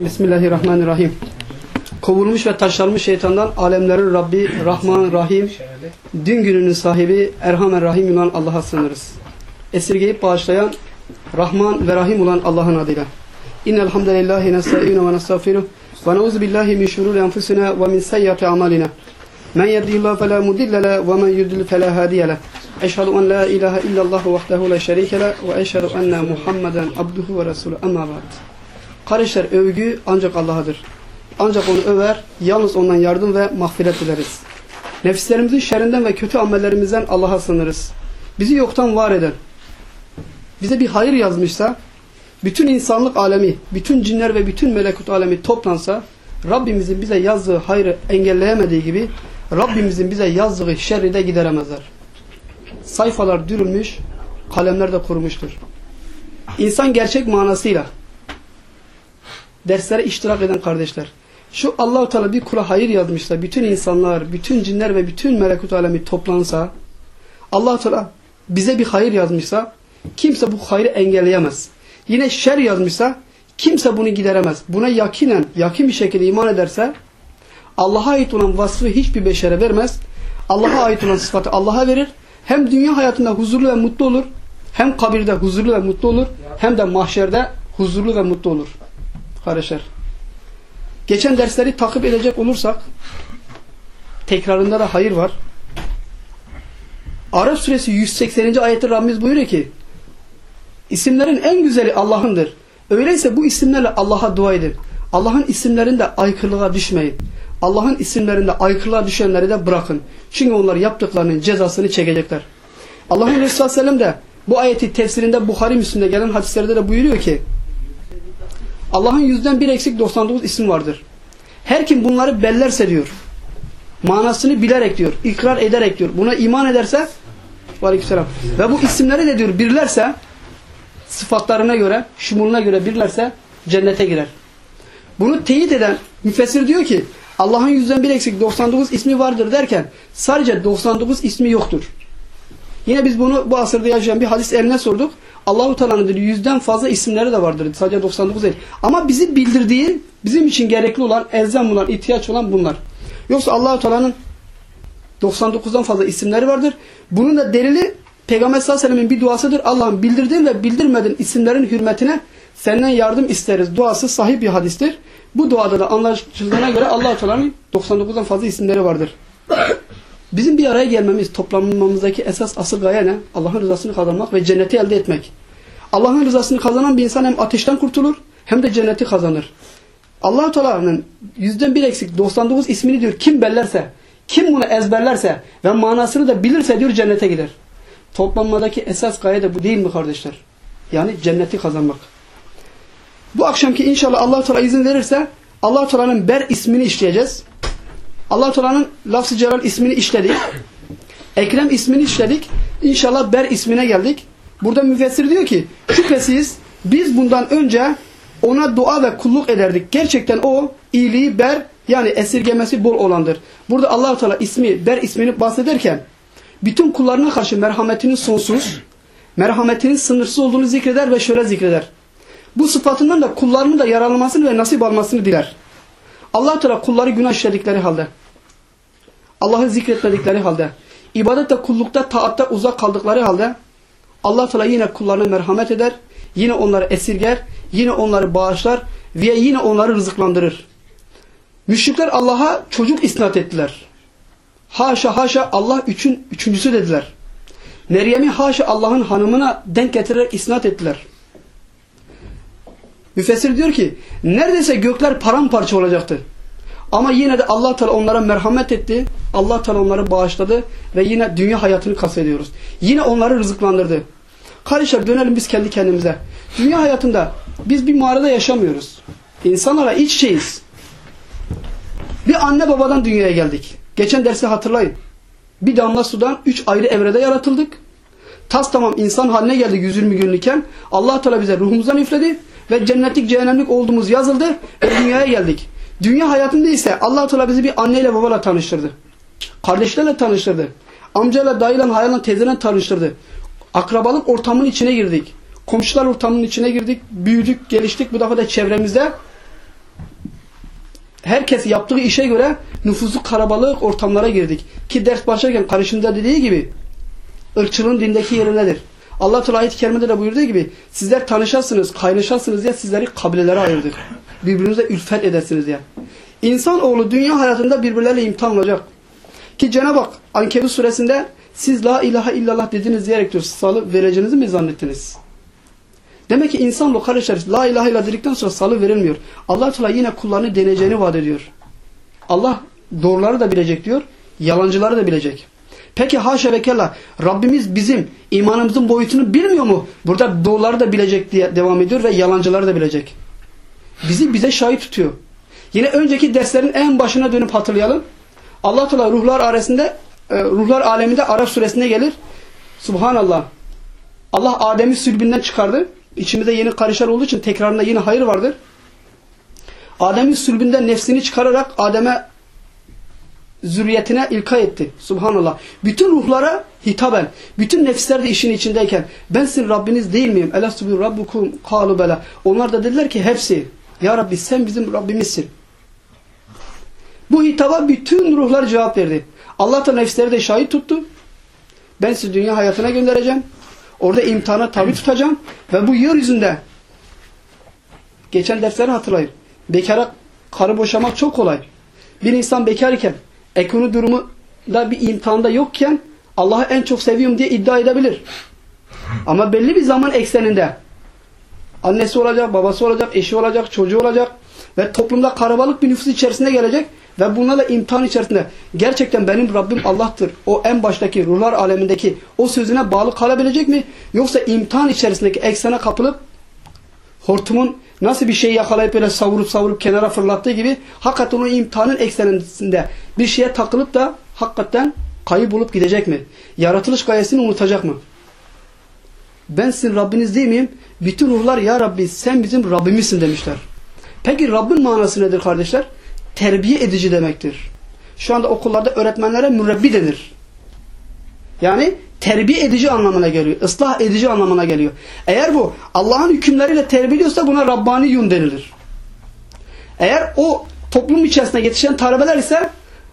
Bismillahirrahmanirrahim. Kovulmuş ve taşlanmış şeytandan alemlerin Rabbi, Rahman, Rahim, dün gününün sahibi, Erhamen Rahim olan Allah'a sığınırız. Esirgeyip bağışlayan, Rahman ve Rahim olan Allah'ın adıyla. İnnel hamdelellahi nesta'inu ve nestağfiruh ve na'udzu billahi min şururi enfusina ve min sayyiati amalina. Men yehdihillahu fela mudille le ve men yudlil fela hadiye le. Eşhedü en la ilahe illallah vahdehu la şerike le ve eşhedü enne Muhammeden abduhu ve resulü. Amma ba'd. Kardeşler övgü ancak Allah'adır. Ancak onu över, yalnız ondan yardım ve mağfiret dileriz. Nefislerimizin şerrinden ve kötü amellerimizden Allah'a sığınırız. Bizi yoktan var eden, bize bir hayır yazmışsa, bütün insanlık alemi, bütün cinler ve bütün melekut alemi toplansa, Rabbimizin bize yazdığı hayrı engelleyemediği gibi, Rabbimizin bize yazdığı şerri de gideremezler. Sayfalar dürülmüş, kalemler de kurumuştur. İnsan gerçek manasıyla, derslere iştirak eden kardeşler. Şu Allahu Teala bir kula hayır yazmışsa, bütün insanlar, bütün cinler ve bütün melekut alemi toplansa, Allahu Teala bize bir hayır yazmışsa, kimse bu hayrı engelleyemez. Yine şer yazmışsa, kimse bunu gideremez. Buna yakinen, yakin bir şekilde iman ederse, Allah'a ait olan vasfı hiçbir beşere vermez. Allah'a ait olan sıfatı Allah'a verir. Hem dünya hayatında huzurlu ve mutlu olur, hem kabirde huzurlu ve mutlu olur, hem de mahşerde huzurlu ve mutlu olur. Kardeşler. Geçen dersleri takip edecek olursak tekrarında da hayır var. Arap suresi 180. ayette Rabbimiz buyuruyor ki isimlerin en güzeli Allah'ındır. Öyleyse bu isimlerle Allah'a dua edin. Allah'ın isimlerinde aykırılığa düşmeyin. Allah'ın isimlerinde aykırılığa düşenleri de bırakın. Çünkü onlar yaptıklarının cezasını çekecekler. Allah'ın Resulü Sellem de bu ayeti tefsirinde Buhari Müslim'de gelen hadislerde de buyuruyor ki Allah'ın yüzden bir eksik 99 isim vardır. Her kim bunları bellerse diyor. Manasını bilerek diyor. ikrar ederek diyor. Buna iman ederse Aleykümselam. Ve bu isimleri de diyor birlerse sıfatlarına göre, şumuluna göre birlerse cennete girer. Bunu teyit eden müfessir diyor ki Allah'ın yüzden bir eksik 99 ismi vardır derken sadece 99 ismi yoktur. Yine biz bunu bu asırda yaşayan bir hadis eline sorduk. Allahu Teala'nın yüzden fazla isimleri de vardır. Sadece 99 değil. Ama bizi bildirdiği, bizim için gerekli olan, elzem olan, ihtiyaç olan bunlar. Yoksa Allahu Teala'nın 99'dan fazla isimleri vardır. Bunun da delili Peygamber sallallahu aleyhi ve sellem'in bir duasıdır. Allah'ın bildirdiğin ve bildirmediğin isimlerin hürmetine senden yardım isteriz. Duası sahih bir hadistir. Bu duada da anlaşıldığına göre Allahu Teala'nın 99'dan fazla isimleri vardır. Bizim bir araya gelmemiz, toplanmamızdaki esas asıl gaye ne? Allah'ın rızasını kazanmak ve cenneti elde etmek. Allah'ın rızasını kazanan bir insan hem ateşten kurtulur hem de cenneti kazanır. allah Teala'nın yüzden bir eksik 99 ismini diyor kim bellerse, kim bunu ezberlerse ve manasını da bilirse diyor cennete gider. Toplanmadaki esas gaye de bu değil mi kardeşler? Yani cenneti kazanmak. Bu akşamki inşallah allah Teala izin verirse allah Teala'nın Ber ismini işleyeceğiz allah Teala'nın lafz-ı celal ismini işledik. Ekrem ismini işledik. İnşallah Ber ismine geldik. Burada müfessir diyor ki şüphesiz biz bundan önce ona dua ve kulluk ederdik. Gerçekten o iyiliği ber yani esirgemesi bol olandır. Burada allah Teala ismi ber ismini bahsederken bütün kullarına karşı merhametinin sonsuz, merhametinin sınırsız olduğunu zikreder ve şöyle zikreder. Bu sıfatından da kullarının da yararlanmasını ve nasip almasını diler. Allah Teala kulları günah işledikleri halde Allah'ı zikretmedikleri halde, ibadette, kullukta, taatta uzak kaldıkları halde Allah Teala yine kullarına merhamet eder, yine onları esirger, yine onları bağışlar ve yine onları rızıklandırır. Müşrikler Allah'a çocuk isnat ettiler. Haşa haşa Allah üçün, üçüncüsü dediler. Meryem'i haşa Allah'ın hanımına denk getirerek isnat ettiler. Müfessir diyor ki neredeyse gökler paramparça olacaktı. Ama yine de Allah Teala onlara merhamet etti. Allah Teala onları bağışladı ve yine dünya hayatını kastediyoruz. Yine onları rızıklandırdı. Kardeşler dönelim biz kendi kendimize. Dünya hayatında biz bir mağarada yaşamıyoruz. İnsanlara iç şeyiz. Bir anne babadan dünyaya geldik. Geçen dersi hatırlayın. Bir damla sudan üç ayrı evrede yaratıldık. Tas tamam insan haline geldik 120 günlükken. Allah Teala bize ruhumuzdan üfledi ve cennetlik cehennemlik olduğumuz yazıldı ve dünyaya geldik. Dünya hayatında ise allah Teala bizi bir anneyle babayla tanıştırdı. Kardeşlerle tanıştırdı. Amcayla, dayıyla, hayalla, teyzeyle tanıştırdı. Akrabalık ortamının içine girdik. Komşular ortamının içine girdik. Büyüdük, geliştik. Bu defa da çevremizde herkes yaptığı işe göre nüfusu karabalık ortamlara girdik. Ki ders başlarken karışımda dediği gibi ırkçılığın dindeki yeri nedir? Allah Teala ayet-i kerimede de buyurduğu gibi sizler tanışasınız, kaynaşasınız diye sizleri kabilelere ayırdık. Birbirinize ülfet edersiniz diye. İnsanoğlu dünya hayatında birbirleriyle imtihan olacak. Ki Cenab-ı Hak Ankebut suresinde siz la ilahe illallah dediniz diyerek diyor salı vereceğinizi mi zannettiniz? Demek ki insan kardeşler la ilahe illallah dedikten sonra salı verilmiyor. Allah Teala yine kullarını deneyeceğini vaat ediyor. Allah doğruları da bilecek diyor, yalancıları da bilecek. Peki haşa ve kella Rabbimiz bizim imanımızın boyutunu bilmiyor mu? Burada doğruları da bilecek diye devam ediyor ve yalancıları da bilecek. Bizi bize şahit tutuyor. Yine önceki derslerin en başına dönüp hatırlayalım. Allah Teala ruhlar arasında e, ruhlar aleminde Arap suresinde gelir. Subhanallah. Allah Adem'i sülbünden çıkardı. İçimizde yeni karışar olduğu için tekrarında yine hayır vardır. Adem'in sülbünden nefsini çıkararak Adem'e zürriyetine ilka etti. Subhanallah. Bütün ruhlara hitaben, bütün nefisler de işin içindeyken ben sizin Rabbiniz değil miyim? Elastubü rabbukum kalu bela. Onlar da dediler ki hepsi. Ya Rabbi sen bizim Rabbimizsin. Bu hitaba bütün ruhlar cevap verdi. Allah da nefisleri de şahit tuttu. Ben sizi dünya hayatına göndereceğim. Orada imtihana tabi tutacağım. Ve bu yeryüzünde geçen dersleri hatırlayın. Bekara karı boşamak çok kolay. Bir insan bekar iken ekonomi durumu da bir imtihanda yokken Allah'ı en çok seviyorum diye iddia edebilir. Ama belli bir zaman ekseninde annesi olacak, babası olacak, eşi olacak, çocuğu olacak ve toplumda karabalık bir nüfus içerisinde gelecek ve bunlarla imtihan içerisinde gerçekten benim Rabbim Allah'tır. O en baştaki ruhlar alemindeki o sözüne bağlı kalabilecek mi? Yoksa imtihan içerisindeki eksene kapılıp hortumun nasıl bir şeyi yakalayıp böyle savurup savurup kenara fırlattığı gibi hakikaten o imtihanın ekseninde bir şeye takılıp da hakikaten kayıp bulup gidecek mi? Yaratılış gayesini unutacak mı? Ben sizin Rabbiniz değil miyim? Bütün ruhlar ya Rabbi sen bizim Rabbimizsin demişler. Peki Rabbin manası nedir kardeşler? Terbiye edici demektir. Şu anda okullarda öğretmenlere mürebbi denir. Yani terbiye edici anlamına geliyor. ıslah edici anlamına geliyor. Eğer bu Allah'ın hükümleriyle terbiye ediyorsa buna Rabbani yun denilir. Eğer o toplum içerisinde yetişen talebeler ise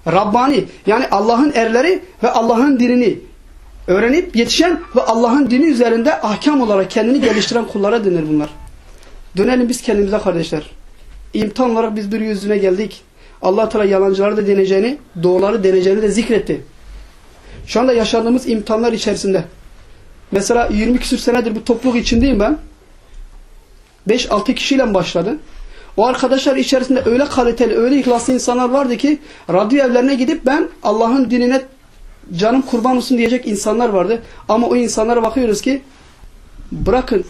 Rabbani yani Allah'ın erleri ve Allah'ın dinini öğrenip yetişen ve Allah'ın dini üzerinde ahkam olarak kendini geliştiren kullara denir bunlar. Dönelim biz kendimize kardeşler. İmtihan olarak biz bir yüzüne geldik. Allah Teala yalancıları da deneyeceğini, doğruları deneyeceğini de zikretti. Şu anda yaşadığımız imtihanlar içerisinde mesela 20 küsür senedir bu topluluk içindeyim ben. 5-6 kişiyle başladı. O arkadaşlar içerisinde öyle kaliteli, öyle ihlaslı insanlar vardı ki radyo evlerine gidip ben Allah'ın dinine canım kurban olsun diyecek insanlar vardı. Ama o insanlara bakıyoruz ki bırakın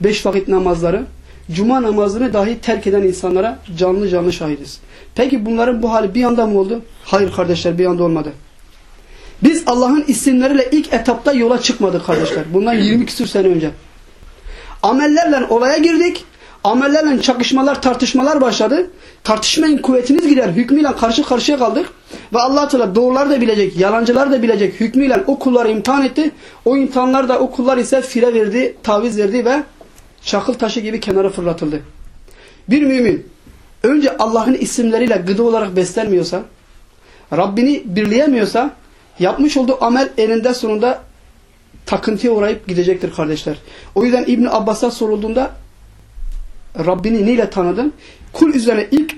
5 vakit namazları, cuma namazını dahi terk eden insanlara canlı canlı şahidiz. Peki bunların bu hali bir anda mı oldu? Hayır kardeşler bir anda olmadı. Biz Allah'ın isimleriyle ilk etapta yola çıkmadık kardeşler. Bundan 20 küsur sene önce. Amellerle olaya girdik. Amellerle çakışmalar, tartışmalar başladı. Tartışmayın kuvvetiniz gider. Hükmüyle karşı karşıya kaldık. Ve allah Teala doğrular da bilecek, yalancılar da bilecek. Hükmüyle o kulları imtihan etti. O imtihanlar da o kullar ise fire verdi, taviz verdi ve çakıl taşı gibi kenara fırlatıldı. Bir mümin önce Allah'ın isimleriyle gıda olarak beslenmiyorsa, Rabbini birleyemiyorsa, yapmış olduğu amel eninde sonunda takıntıya uğrayıp gidecektir kardeşler. O yüzden İbn Abbas'a sorulduğunda Rabbini neyle tanıdın? Kul üzerine ilk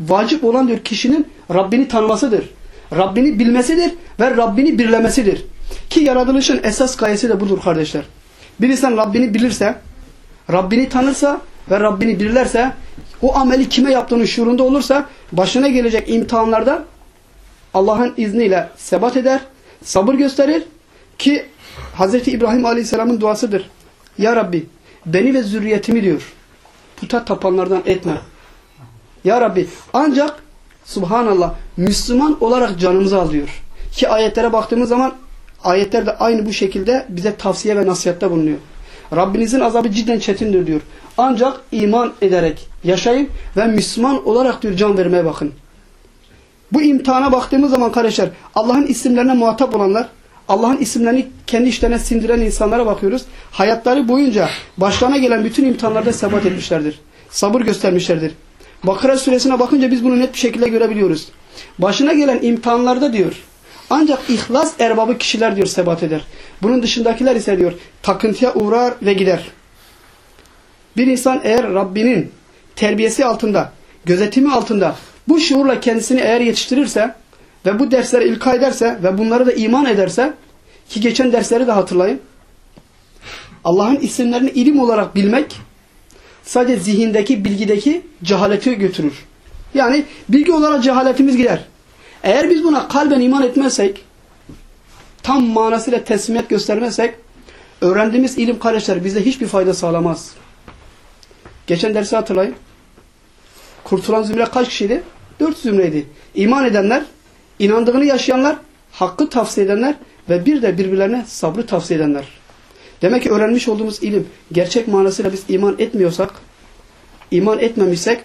vacip olan diyor kişinin Rabbini tanımasıdır. Rabbini bilmesidir ve Rabbini birlemesidir. Ki yaratılışın esas gayesi de budur kardeşler. Bir insan Rabbini bilirse, Rabbini tanırsa ve Rabbini bilirlerse, o ameli kime yaptığının şuurunda olursa, başına gelecek imtihanlarda Allah'ın izniyle sebat eder, sabır gösterir ki Hz. İbrahim Aleyhisselam'ın duasıdır. Ya Rabbi beni ve zürriyetimi diyor puta tapanlardan etme. Ya Rabbi ancak subhanallah Müslüman olarak canımızı al diyor. Ki ayetlere baktığımız zaman ayetler de aynı bu şekilde bize tavsiye ve nasihatte bulunuyor. Rabbinizin azabı cidden çetindir diyor. Ancak iman ederek yaşayın ve Müslüman olarak diyor can vermeye bakın. Bu imtihana baktığımız zaman kardeşler Allah'ın isimlerine muhatap olanlar Allah'ın isimlerini kendi işlerine sindiren insanlara bakıyoruz. Hayatları boyunca başlarına gelen bütün imtihanlarda sebat etmişlerdir. Sabır göstermişlerdir. Bakara suresine bakınca biz bunu net bir şekilde görebiliyoruz. Başına gelen imtihanlarda diyor ancak ihlas erbabı kişiler diyor sebat eder. Bunun dışındakiler ise diyor takıntıya uğrar ve gider. Bir insan eğer Rabbinin terbiyesi altında, gözetimi altında bu şuurla kendisini eğer yetiştirirse ve bu derslere ilka ederse ve bunları da iman ederse ki geçen dersleri de hatırlayın. Allah'ın isimlerini ilim olarak bilmek sadece zihindeki, bilgideki cehaleti götürür. Yani bilgi olarak cehaletimiz gider. Eğer biz buna kalben iman etmezsek, tam manasıyla teslimiyet göstermezsek, öğrendiğimiz ilim kardeşler bize hiçbir fayda sağlamaz. Geçen dersi hatırlayın. Kurtulan zümre kaç kişiydi? Dört zümreydi. İman edenler, inandığını yaşayanlar, hakkı tavsiye edenler ve bir de birbirlerine sabrı tavsiye edenler. Demek ki öğrenmiş olduğumuz ilim gerçek manasıyla biz iman etmiyorsak, iman etmemişsek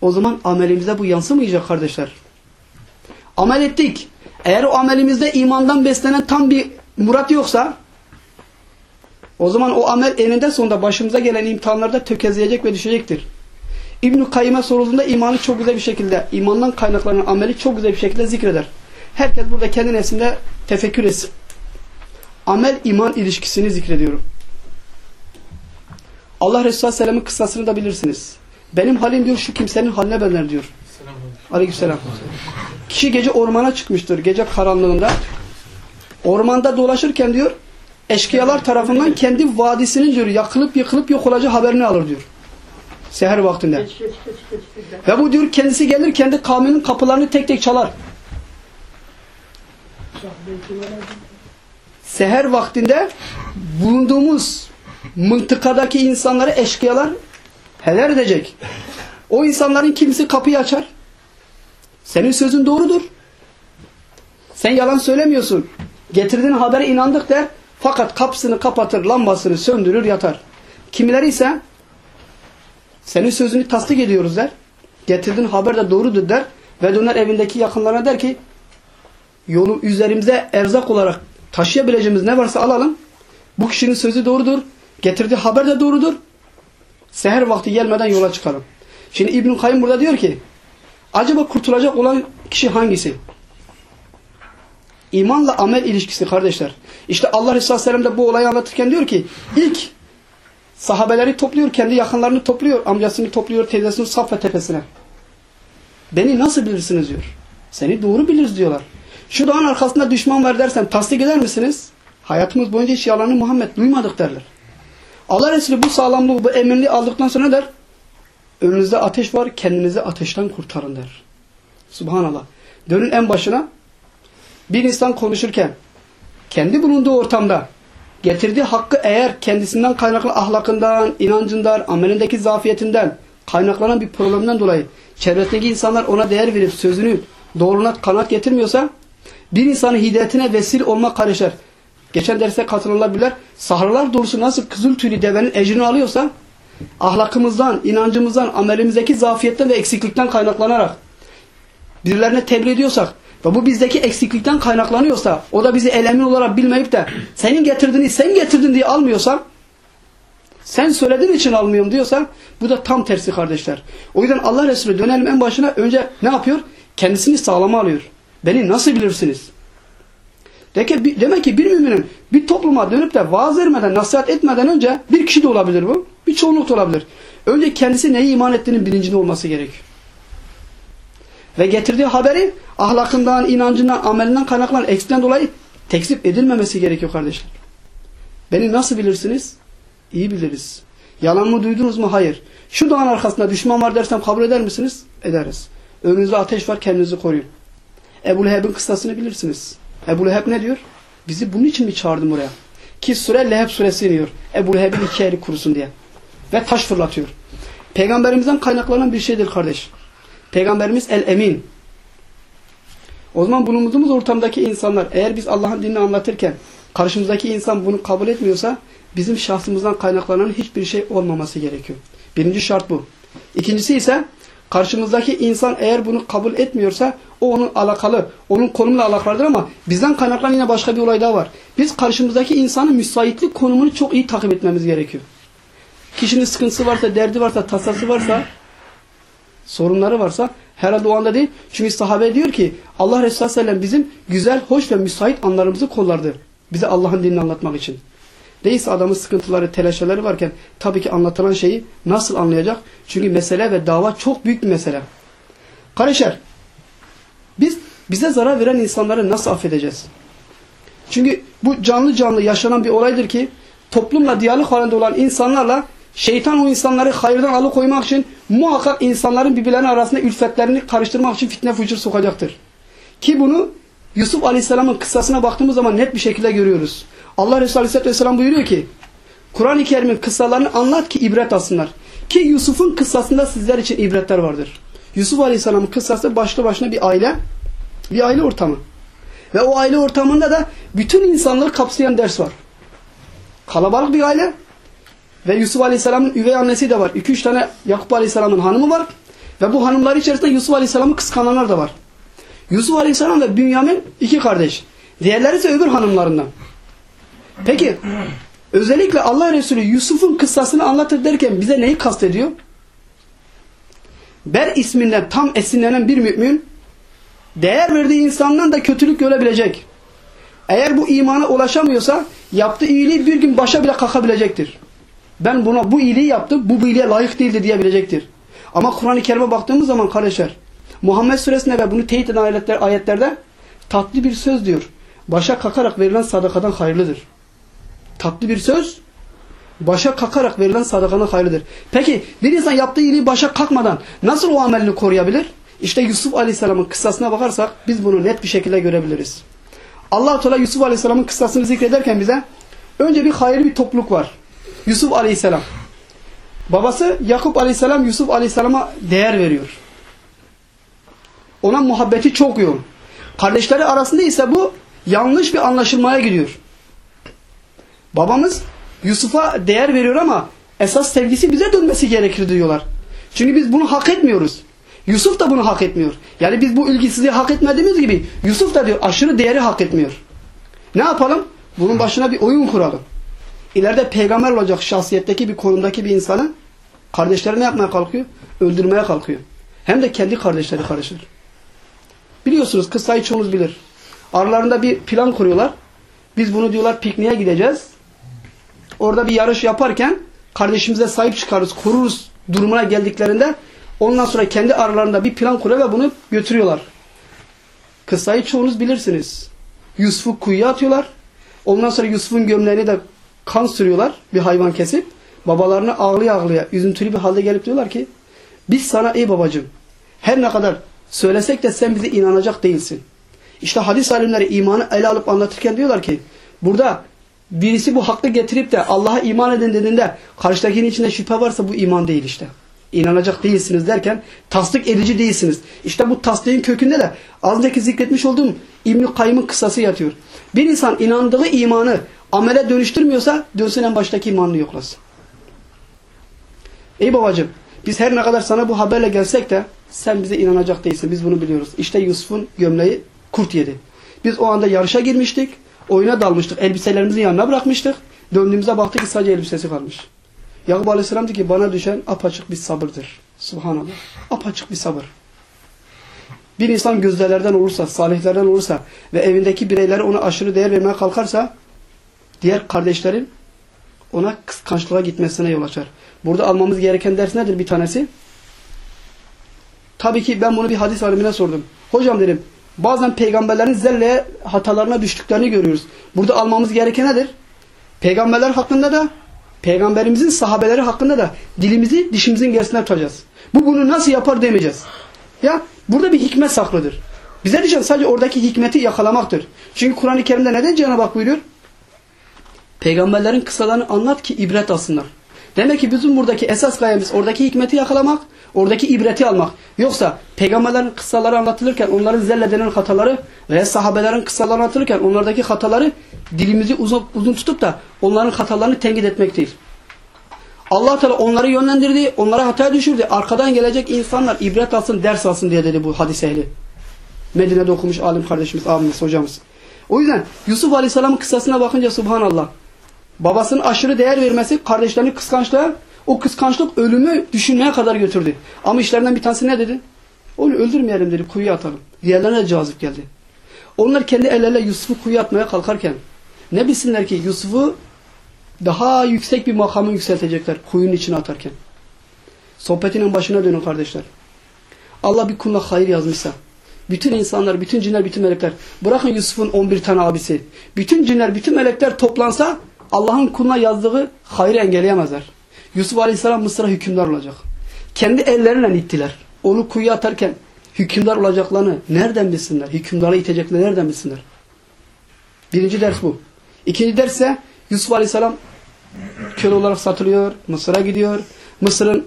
o zaman amelimize bu yansımayacak kardeşler. Amel ettik. Eğer o amelimizde imandan beslenen tam bir murat yoksa o zaman o amel eninde sonunda başımıza gelen imtihanlarda tökezleyecek ve düşecektir. İbn-i Kayyım'a sorulduğunda imanı çok güzel bir şekilde, imandan kaynaklanan ameli çok güzel bir şekilde zikreder. Herkes burada kendi nefsinde tefekkür etsin. Amel iman ilişkisini zikrediyorum. Allah Resulü Aleyhisselam'ın kıssasını da bilirsiniz. Benim halim diyor şu kimsenin haline benzer diyor. Aleykümselam. Kişi gece ormana çıkmıştır. Gece karanlığında. Ormanda dolaşırken diyor eşkıyalar tarafından kendi vadisinin diyor yakılıp yıkılıp yok olacağı haberini alır diyor. Seher vaktinde. Ve bu diyor kendisi gelir kendi kavminin kapılarını tek tek çalar. Seher vaktinde bulunduğumuz mıntıkadaki insanları eşkıyalar heder edecek. O insanların kimisi kapıyı açar. Senin sözün doğrudur. Sen yalan söylemiyorsun. Getirdiğin habere inandık der. Fakat kapısını kapatır, lambasını söndürür, yatar. Kimileri ise senin sözünü tasdik ediyoruz der. Getirdiğin haber de doğrudur der. Ve döner evindeki yakınlarına der ki yolu üzerimize erzak olarak taşıyabileceğimiz ne varsa alalım. Bu kişinin sözü doğrudur. Getirdiği haber de doğrudur. Seher vakti gelmeden yola çıkalım. Şimdi İbn-i Kayyum burada diyor ki acaba kurtulacak olan kişi hangisi? İmanla amel ilişkisi kardeşler. İşte Allah Resulü Aleyhisselam da bu olayı anlatırken diyor ki ilk sahabeleri topluyor, kendi yakınlarını topluyor, amcasını topluyor, teyzesini Safa tepesine. Beni nasıl bilirsiniz diyor. Seni doğru biliriz diyorlar. Şu dağın arkasında düşman var dersen tasdik eder misiniz? Hayatımız boyunca hiç yalanı Muhammed duymadık derler. Allah Resulü bu sağlamlığı, bu eminliği aldıktan sonra der? Önünüzde ateş var, kendinizi ateşten kurtarın der. Subhanallah. Dönün en başına bir insan konuşurken kendi bulunduğu ortamda getirdiği hakkı eğer kendisinden kaynaklı ahlakından, inancından, amelindeki zafiyetinden kaynaklanan bir problemden dolayı çevresindeki insanlar ona değer verip sözünü doğruna kanat getirmiyorsa bir insanın hidayetine vesile olmak karışır. Geçen derse katılanlar bilir. Sahralar dolusu nasıl kızıl tüylü devenin ecrini alıyorsa ahlakımızdan, inancımızdan, amelimizdeki zafiyetten ve eksiklikten kaynaklanarak birilerine tebliğ ediyorsak ve bu bizdeki eksiklikten kaynaklanıyorsa o da bizi elemin olarak bilmeyip de senin getirdiğini sen getirdin diye almıyorsa sen söylediğin için almıyorum diyorsa bu da tam tersi kardeşler. O yüzden Allah Resulü dönelim en başına önce ne yapıyor? Kendisini sağlama alıyor. Beni nasıl bilirsiniz? Demek ki bir müminin bir topluma dönüp de vaaz vermeden, nasihat etmeden önce bir kişi de olabilir bu. Bir çoğunluk da olabilir. Önce kendisi neye iman ettiğinin bilincinde olması gerekiyor. Ve getirdiği haberi ahlakından, inancından, amelinden kaynaklanan eksikten dolayı tekzip edilmemesi gerekiyor kardeşler. Beni nasıl bilirsiniz? İyi biliriz. Yalan mı duydunuz mu? Hayır. Şu dağın arkasında düşman var dersem kabul eder misiniz? Ederiz. Önünüzde ateş var kendinizi koruyun. Ebu Leheb'in kıssasını bilirsiniz. Ebu Leheb ne diyor? Bizi bunun için mi çağırdın buraya? Ki sure Leheb suresi iniyor. Ebu Leheb'in iki eli kurusun diye. Ve taş fırlatıyor. Peygamberimizden kaynaklanan bir şeydir kardeş. Peygamberimiz el-emin. O zaman bulunduğumuz ortamdaki insanlar eğer biz Allah'ın dinini anlatırken karşımızdaki insan bunu kabul etmiyorsa bizim şahsımızdan kaynaklanan hiçbir şey olmaması gerekiyor. Birinci şart bu. İkincisi ise karşımızdaki insan eğer bunu kabul etmiyorsa o onun alakalı, onun konumla alakalıdır ama bizden kaynaklanan yine başka bir olay daha var. Biz karşımızdaki insanın müsaitlik konumunu çok iyi takip etmemiz gerekiyor. Kişinin sıkıntısı varsa, derdi varsa, tasası varsa sorunları varsa herhalde o anda değil. Çünkü sahabe diyor ki Allah Resulü Sellem bizim güzel, hoş ve müsait anlarımızı kollardı. Bize Allah'ın dinini anlatmak için. Değilse adamın sıkıntıları, telaşları varken tabii ki anlatılan şeyi nasıl anlayacak? Çünkü mesele ve dava çok büyük bir mesele. Kardeşler, biz bize zarar veren insanları nasıl affedeceğiz? Çünkü bu canlı canlı yaşanan bir olaydır ki toplumla diyalog halinde olan insanlarla şeytan o insanları hayırdan alıkoymak için muhakkak insanların birbirlerinin arasında ülfetlerini karıştırmak için fitne fucur sokacaktır. Ki bunu Yusuf Aleyhisselam'ın kıssasına baktığımız zaman net bir şekilde görüyoruz. Allah Resulü Aleyhisselatü Vesselam buyuruyor ki Kur'an-ı Kerim'in kıssalarını anlat ki ibret alsınlar. Ki Yusuf'un kıssasında sizler için ibretler vardır. Yusuf Aleyhisselam'ın kıssası başlı başına bir aile, bir aile ortamı. Ve o aile ortamında da bütün insanlığı kapsayan ders var. Kalabalık bir aile ve Yusuf Aleyhisselam'ın üvey annesi de var. 2-3 tane Yakup Aleyhisselam'ın hanımı var. Ve bu hanımlar içerisinde Yusuf Aleyhisselam'ı kıskananlar da var. Yusuf Aleyhisselam ve Bünyamin iki kardeş. Diğerleri ise öbür hanımlarından. Peki özellikle Allah Resulü Yusuf'un kıssasını anlatır derken bize neyi kastediyor? Ber isminden tam esinlenen bir mümin değer verdiği insandan da kötülük görebilecek. Eğer bu imana ulaşamıyorsa yaptığı iyiliği bir gün başa bile kalkabilecektir. Ben buna bu iyiliği yaptım, bu, bu iyiliğe layık değildi diyebilecektir. Ama Kur'an-ı Kerim'e baktığımız zaman kardeşler, Muhammed suresinde ve bunu teyit eden ayetler, ayetlerde tatlı bir söz diyor. Başa kakarak verilen sadakadan hayırlıdır. Tatlı bir söz, başa kakarak verilen sadakadan hayırlıdır. Peki bir insan yaptığı iyiliği başa kalkmadan nasıl o amelini koruyabilir? İşte Yusuf Aleyhisselam'ın kıssasına bakarsak biz bunu net bir şekilde görebiliriz. allah Teala Yusuf Aleyhisselam'ın kıssasını zikrederken bize önce bir hayırlı bir topluluk var. Yusuf Aleyhisselam. Babası Yakup Aleyhisselam Yusuf Aleyhisselam'a değer veriyor. Ona muhabbeti çok yoğun. Kardeşleri arasında ise bu yanlış bir anlaşılmaya gidiyor. Babamız Yusuf'a değer veriyor ama esas sevgisi bize dönmesi gerekir diyorlar. Çünkü biz bunu hak etmiyoruz. Yusuf da bunu hak etmiyor. Yani biz bu ilgisizliği hak etmediğimiz gibi Yusuf da diyor aşırı değeri hak etmiyor. Ne yapalım? Bunun başına bir oyun kuralım. İleride peygamber olacak şahsiyetteki bir konumdaki bir insanı kardeşleri ne yapmaya kalkıyor? Öldürmeye kalkıyor. Hem de kendi kardeşleri karışır. Biliyorsunuz kıssayı çoğunuz bilir. Aralarında bir plan kuruyorlar. Biz bunu diyorlar pikniğe gideceğiz. Orada bir yarış yaparken kardeşimize sahip çıkarız, kururuz durumuna geldiklerinde ondan sonra kendi aralarında bir plan kuruyor ve bunu götürüyorlar. Kıssayı çoğunuz bilirsiniz. Yusuf'u kuyuya atıyorlar. Ondan sonra Yusuf'un gömleğini de kan sürüyorlar bir hayvan kesip. Babalarına ağlıya ağlıya üzüntülü bir halde gelip diyorlar ki biz sana ey babacığım her ne kadar söylesek de sen bize inanacak değilsin. İşte hadis alimleri imanı ele alıp anlatırken diyorlar ki burada birisi bu hakkı getirip de Allah'a iman edin dediğinde karşıdakinin içinde şüphe varsa bu iman değil işte. İnanacak değilsiniz derken tasdik edici değilsiniz. İşte bu tasdiğin kökünde de az önceki zikretmiş olduğum İbn-i Kayyım'ın kıssası yatıyor. Bir insan inandığı imanı amele dönüştürmüyorsa dönsün en baştaki imanını yoklasın. Ey babacığım biz her ne kadar sana bu haberle gelsek de sen bize inanacak değilsin. Biz bunu biliyoruz. İşte Yusuf'un gömleği kurt yedi. Biz o anda yarışa girmiştik. Oyuna dalmıştık. Elbiselerimizi yanına bırakmıştık. Döndüğümüzde baktık ki sadece elbisesi kalmış. Yakup Aleyhisselam dedi ki bana düşen apaçık bir sabırdır. Subhanallah. Apaçık bir sabır. Bir insan gözdelerden olursa, salihlerden olursa ve evindeki bireyleri ona aşırı değer vermeye kalkarsa diğer kardeşlerin ona kıskançlığa gitmesine yol açar. Burada almamız gereken ders nedir bir tanesi? Tabii ki ben bunu bir hadis alimine sordum. Hocam dedim bazen peygamberlerin zelle hatalarına düştüklerini görüyoruz. Burada almamız gereken nedir? Peygamberler hakkında da peygamberimizin sahabeleri hakkında da dilimizi dişimizin gerisine tutacağız. Bu bunu nasıl yapar demeyeceğiz. Ya burada bir hikmet saklıdır. Bize düşen sadece oradaki hikmeti yakalamaktır. Çünkü Kur'an-ı Kerim'de neden Cenab-ı Hak buyuruyor? Peygamberlerin kısalarını anlat ki ibret alsınlar. Demek ki bizim buradaki esas gayemiz oradaki hikmeti yakalamak, oradaki ibreti almak. Yoksa peygamberlerin kıssaları anlatılırken onların zelledilen hataları veya sahabelerin kıssaları anlatılırken onlardaki hataları dilimizi uzun, uzun tutup da onların hatalarını tenkit etmek değil. Allah Teala onları yönlendirdi, onlara hata düşürdü. Arkadan gelecek insanlar ibret alsın, ders alsın diye dedi bu hadis ehli. Medine'de okumuş alim kardeşimiz, abimiz, hocamız. O yüzden Yusuf Aleyhisselam'ın kıssasına bakınca subhanallah babasının aşırı değer vermesi kardeşlerinin kıskançlığı O kıskançlık ölümü düşünmeye kadar götürdü. Ama işlerinden bir tanesi ne dedi? Onu öldürmeyelim dedi, kuyuya atalım. Diğerlerine cazip geldi. Onlar kendi elleriyle Yusuf'u kuyuya atmaya kalkarken ne bilsinler ki Yusuf'u daha yüksek bir makama yükseltecekler kuyunun içine atarken. Sohbetinin başına dönün kardeşler. Allah bir kuluna hayır yazmışsa, bütün insanlar, bütün cinler, bütün melekler, bırakın Yusuf'un 11 tane abisi, bütün cinler, bütün melekler toplansa Allah'ın kuluna yazdığı hayrı engelleyemezler. Yusuf Aleyhisselam Mısır'a hükümdar olacak. Kendi elleriyle ittiler. Onu kuyuya atarken hükümdar olacaklarını nereden bilsinler? Hükümdara iteceklerini nereden bilsinler? Birinci ders bu. İkinci ders ise Yusuf Aleyhisselam köle olarak satılıyor. Mısır'a gidiyor. Mısır'ın